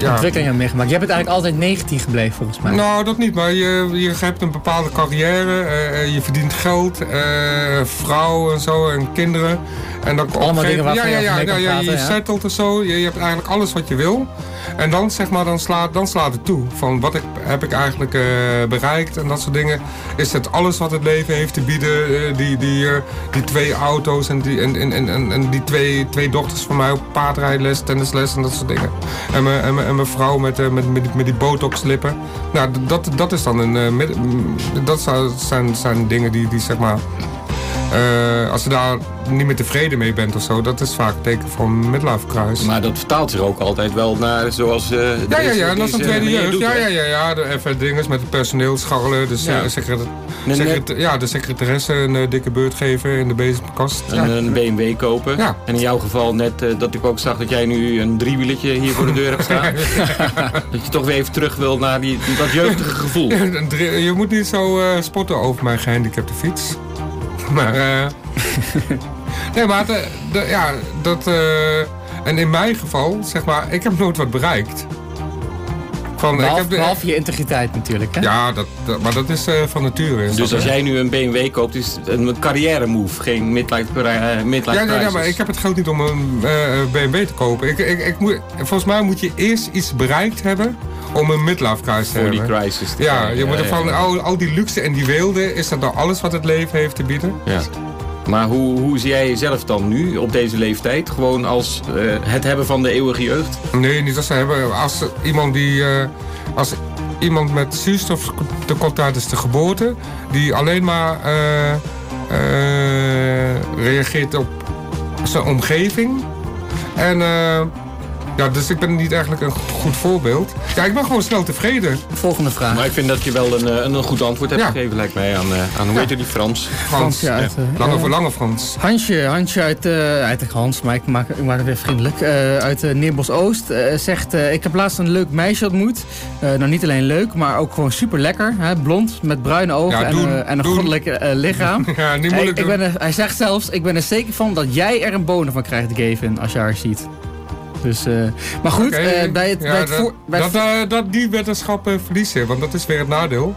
Ja, Ontwikkeling hebt meegemaakt. Jij bent eigenlijk altijd 19 gebleven volgens mij. nou, dat niet, maar je, je hebt een bepaalde carrière, eh, eh, je verdient geld, eh, vrouw en zo en kinderen. En dan Allemaal dingen waarvan ja, je ja, ja, mee kan ja, je ja. settelt en zo, je, je hebt eigenlijk alles wat je wil. En dan, zeg maar, dan slaat, dan slaat het toe. Van wat ik, heb ik eigenlijk bereikt en dat soort dingen. Is het alles wat het leven heeft te bieden. die, die, die twee auto's en die, en, en, en, en, en die twee, twee dochters van mij op paardrijles, tennisles en dat soort dingen. En mijn, en mijn, en mijn vrouw met, eh, met, met, met die botox-lippen. Nou, dat, dat is dan een... eh, dat zou- zijn, zijn dingen die, die zeg maar... eh, als je daar niet meer tevreden mee bent of zo, dat is vaak een teken van midlife crisis. Maar dat vertaalt zich ook altijd wel naar zoals... eh, Ja, ja, ja, en dat is een tweede jeugd. doet, Ja, ja, ja, ja. De, even dingen met het personeel scharrelen. Dus Ja. ja. secret, Net- secret- ja, de secretaresse een eh, dikke beurt geven in de bezemkast. Ja. En een BMW kopen. Ja. En in jouw geval net dat ik ook zag dat jij nu een driewieletje hier voor de deur hebt staan. <laughs> <laughs> dat je toch weer even terug wil naar die, dat jeugdige gevoel. <laughs> Je moet niet zo spotten over mijn gehandicapte fiets. Maar, eh <laughs> nee, maar de, de- ja, dat... eh, en in mijn geval, zeg maar, ik heb nooit wat bereikt. Van, ik Behalve, heb de- behalve je integriteit natuurlijk, hè? Ja, dat, dat- maar dat is eh, van nature. is Dus dat, als hè? jij nu een BMW koopt, is het een carrière move, geen midlife, midlife Ja, ja, ja, crisis. maar ik heb het geld niet om een eh, BMW te kopen. Ik, ik, ik moet, volgens mij moet je eerst iets bereikt hebben om een midlife crisis te Voor die hebben. crisis. Ja, je moet van ja. Al, al die luxe en die weelde, is dat nou alles wat het leven heeft te bieden? Ja. Maar hoe, hoe zie jij jezelf dan nu op deze leeftijd? Gewoon als eh, het hebben van de eeuwige jeugd? Nee, niet als ze hebben. Als iemand die. eh, als iemand met zuurstoftekort tijdens de geboorte, die alleen maar eh, reageert op zijn omgeving. En, Ja, dus ik ben niet eigenlijk een goed voorbeeld. Ja, ik ben gewoon snel tevreden. Volgende vraag. Maar ik vind dat je wel een, eh, een, een goed antwoord hebt Ja. gegeven, lijkt mij, aan, eh, aan hoe heet het die Frans? Frans. ja, uit, eh, Lange voor lange Frans. Hansje, Hansje uit, eh uit de Hans, maar ik maak, ik maak het weer vriendelijk. eh, uit uh, Neerbos Oost eh, zegt: eh, Ik heb laatst een leuk meisje ontmoet. Eh, nou, niet alleen leuk, maar ook gewoon super lekker. Hè? Blond, met bruine ogen Ja, en, doen, eh, en een doen. goddelijk eh, lichaam. <laughs> Ja, niet Hey, moeilijk ik ben er- hij zegt zelfs: Ik ben er zeker van dat jij er een bonen van krijgt, Gavin, als je haar ziet. Dus, eh, maar goed, eh, bij het, ja, bij het dat, voor- bij het dat, eh, dat die wetenschap eh, verliezen, want dat is weer het nadeel.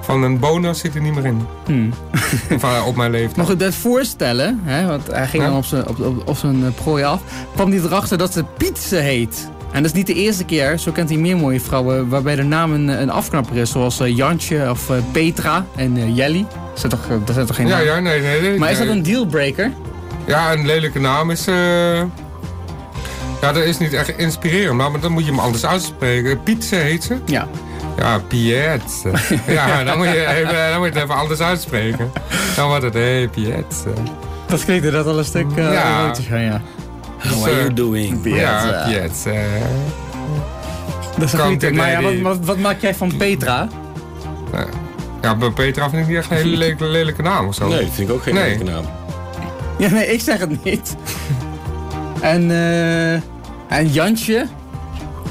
Van een bonus zit er niet meer in. Hmm. <laughs> Van, op mijn leeftijd. Maar goed, bij het voorstellen, hè, want hij ging Ja. dan op zijn, op, op, op zijn prooi af, kwam hij erachter dat ze Pietse heet. En dat is niet de eerste keer, zo kent hij meer mooie vrouwen, waarbij de naam een, een afknapper is. Zoals Jantje of Petra en Jelly. Dat zijn toch, dat zijn toch geen Ja, naam? ja, nee, nee. nee Maar is dat een dealbreaker? Ja, een lelijke naam is... Ja, dat is niet echt inspirerend, maar dan moet je hem anders uitspreken. Pietse heet ze? Ja. Ja, Pietse. <laughs> ja, dan moet, je even, dan moet je het even anders uitspreken. Dan wordt het, hé, hey, Pietse. Dat klinkt er dat al een stuk eh Ja. erotisch van, ja. How are you doing? Ja, Pietse. Dat is een dit Maar ja, wat, wat, wat maak jij van Petra? Ja, bij Petra vind ik niet echt een hele lelijke, lelijke naam of zo. Nee, dat vind ik ook geen Nee. leuke naam. Ja, nee, ik zeg het niet. En, eh en Jantje?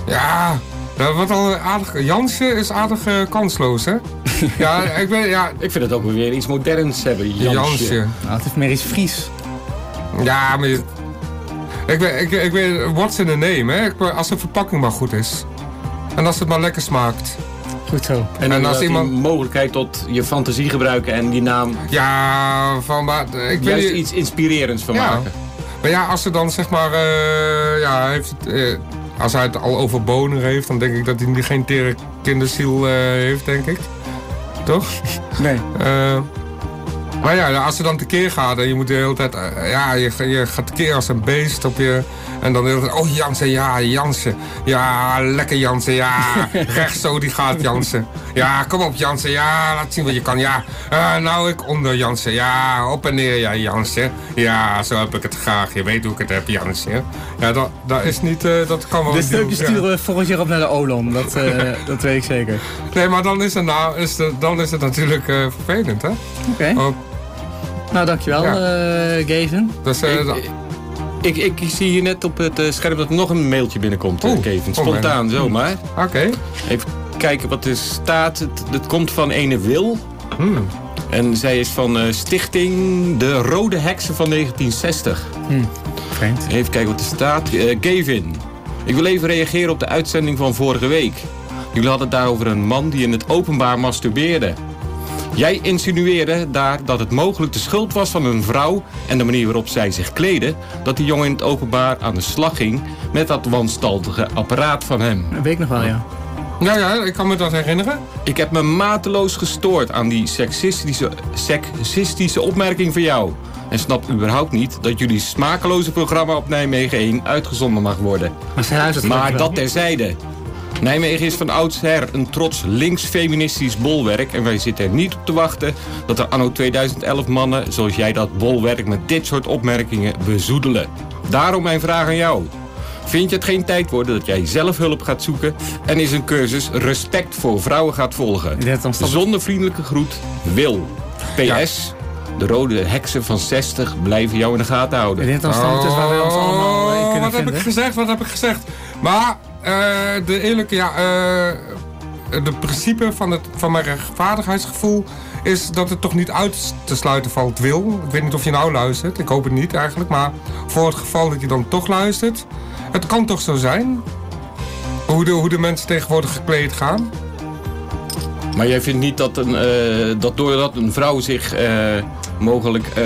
Ja, dat wordt al aardig. Jansje is aardig eh, kansloos, hè? <laughs> ja, ik weet, ja. Ik vind het ook weer iets moderns hebben, Jansje. Jansje. Nou, het heeft meer iets Fries. Ja, maar je- ik weet, ik, ik weet, what's in the name, hè? Ik, als de verpakking maar goed is. En als het maar lekker smaakt. Goed zo. En, En als als iemand- die mogelijkheid tot je fantasie gebruiken en die naam Ja, van, maar ik weet juist iets inspirerends van Ja. maken. Maar ja, als ze dan zeg maar, eh, ja, heeft het, eh, als hij het al over bonen heeft, dan denk ik dat hij geen tere kinderziel eh, heeft, denk ik. Toch? Nee. <laughs> Maar ja, als ze dan tekeer gaat en je moet de hele tijd, ja, je, je gaat tekeer als een beest op je, en dan tijd, oh Jansen, ja, Jansen, ja, lekker Jansen, ja, <laughs> recht zo die gaat Jansen. Ja, kom op Jansen, ja, laat zien wat je kan, ja, Eh, nou ik onder Jansen, ja, op en neer, ja, Jansen. Ja, zo heb ik het graag, je weet hoe ik het heb, Jansen. Ja, dat, dat is niet, eh, dat kan wel Dit stukje ja. sturen we volgend jaar op naar de Olom. Dat, eh, <laughs> dat weet ik zeker. Nee, maar dan is het, nou, is dan is het natuurlijk vervelend, hè? Oké. Oh, Nou, dankjewel, Ja. Gavin. dus, Ik, ik, ik zie hier net op het eh, scherm dat er nog een mailtje binnenkomt, eh, Kevin. oh, Spontaan, zomaar. Oké. Even kijken wat er staat. Het, het komt van ene Wil. Hmm. En zij is van eh, Stichting De Rode Heksen van 1960. Vreemd. Even kijken wat er staat. Gavin, ik wil even reageren op de uitzending van vorige week. Jullie hadden het daar over een man die in het openbaar masturbeerde. Jij insinueerde daar dat het mogelijk de schuld was van een vrouw... en de manier waarop zij zich kleedde... dat die jongen in het openbaar aan de slag ging... met dat wanstaltige apparaat van hem. Dat weet ik nog wel, ja. Ja, ja, ik kan me dat herinneren. Ik heb me mateloos gestoord aan die seksistische, seksistische opmerking van jou. En snap überhaupt niet dat jullie smakeloze programma op Nijmegen 1 uitgezonden mag worden. Maar Maar dat terzijde. Nijmegen is van oudsher een trots links-feministisch bolwerk... en wij zitten er niet op te wachten dat er anno 2011 mannen... zoals jij dat bolwerk met dit soort opmerkingen bezoedelen. Daarom mijn vraag aan jou. Vind je het geen tijd worden dat jij zelf hulp gaat zoeken... en is een cursus respect voor vrouwen gaat volgen? Zonder vriendelijke groet, Wil. PS, de rode heksen van 60 blijven jou in de gaten houden. Dat dan is waar we ons allemaal eh, in Oh, kunnen wat heb ik gezegd? Wat heb ik gezegd? Maar eh, de eerlijke, ja, eh de principe van, het, van mijn rechtvaardigheidsgevoel is dat het toch niet uit te sluiten valt, Wil. Ik weet niet of je nou luistert. Ik hoop het niet eigenlijk. Maar voor het geval dat je dan toch luistert. Het kan toch zo zijn? Hoe de, hoe de mensen tegenwoordig gekleed gaan? Maar jij vindt niet dat, een, eh, dat doordat een vrouw zich eh, mogelijk eh,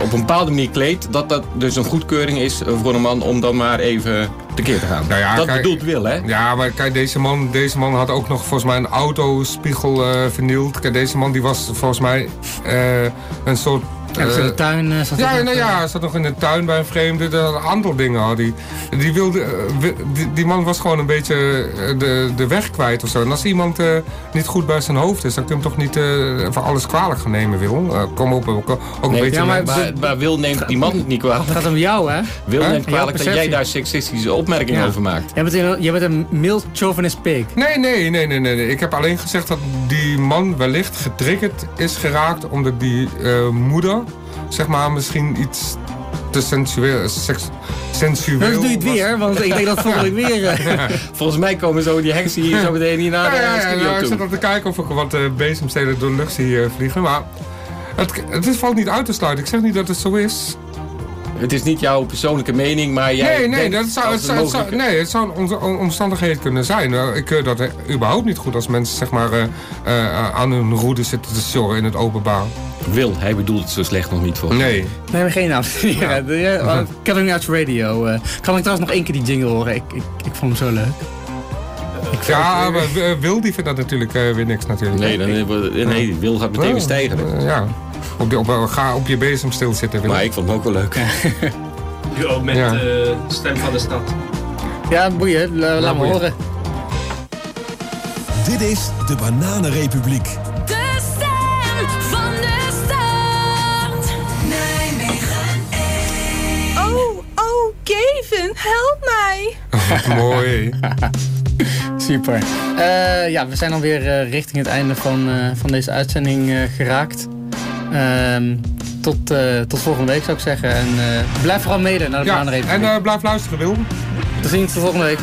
op een bepaalde manier kleedt... dat dat dus een goedkeuring is voor een man om dan maar even tekeer te gaan? Nou ja, dat kijk- bedoelt Wil, hè? Ja, maar kijk, deze man, deze man had ook nog volgens mij een autospiegel eh vernield. Kijk, deze man die was volgens mij eh, een soort Ja, dus in de tuin eh, zat Ja, nou eh, ja, hij zat nog in de tuin bij een vreemde. Hadden andere dingen had hij. Die, wilde, eh, wi- die, die man was gewoon een beetje eh, de, de weg kwijt of zo. En als iemand eh, niet goed bij zijn hoofd is, dan kun je hem toch niet eh, voor alles kwalijk gaan nemen, Wil. Eh, kom op, ook, ook een Nee, beetje... ja, maar, maar, maar Wil neemt die man niet kwalijk. Het gaat om jou, hè? Wil neemt kwalijk dat jij daar seksistische opmerkingen Ja. over maakt. Jij bent een, jij bent een mild chauvinist pig. Nee, nee, nee, nee, nee, nee. Ik heb alleen gezegd dat die man wellicht getriggerd is geraakt omdat die eh, moeder, zeg maar, misschien iets te sensueel, seks, sensueel dan doe je het was. weer, want ik denk dat <laughs> volgende weer... eh, <laughs> Volgens mij komen zo die heksen hier zo meteen hier naar de Ja, studio nou, ik zit al te kijken of ik wat eh, bezemstelen door de lucht zie eh, vliegen. Maar het, het valt niet uit te sluiten. Ik zeg niet dat het zo is. Het is niet jouw persoonlijke mening, maar jij nee, nee, dat zou, het zou, mogelijke- nee, het zou een om- om- omstandigheid kunnen zijn. Ik keur dat eh, überhaupt niet goed als mensen zeg maar, eh, eh, aan hun roede zitten te sjorren in het openbaar. Wil, hij bedoelt het zo slecht nog niet voor. Nee. Nee, maar geen naam. <laughs> Ja, ja, Kevin Arts Radio. eh, kan ik trouwens nog één keer die jingle horen? Ik, ik, ik vond hem zo leuk. Ja, maar eh, Wil die vindt dat natuurlijk eh, weer niks natuurlijk. Nee, dan, eh, nee, Wil gaat meteen weer stijgen. Eh, ja. Op, de, op, ga op je bezem stilzitten. Wil. Maar ik vond hem ook wel leuk. Duo <laughs> met Ja. eh, Stem van de Stad. Ja, boeien. La- laat me horen. Dit is de Bananenrepubliek. De stem van de stad. Nijmegen Oh, oh, Kevin, help mij. <laughs> Mooi. Super. Eh, ja, we zijn alweer eh, richting het einde van, eh, van deze uitzending eh, geraakt. Ehm, tot, eh, tot volgende week zou ik zeggen. En eh, blijf vooral mede naar de Ja, en eh, blijf luisteren, Wil. Tot ziens, tot volgende week.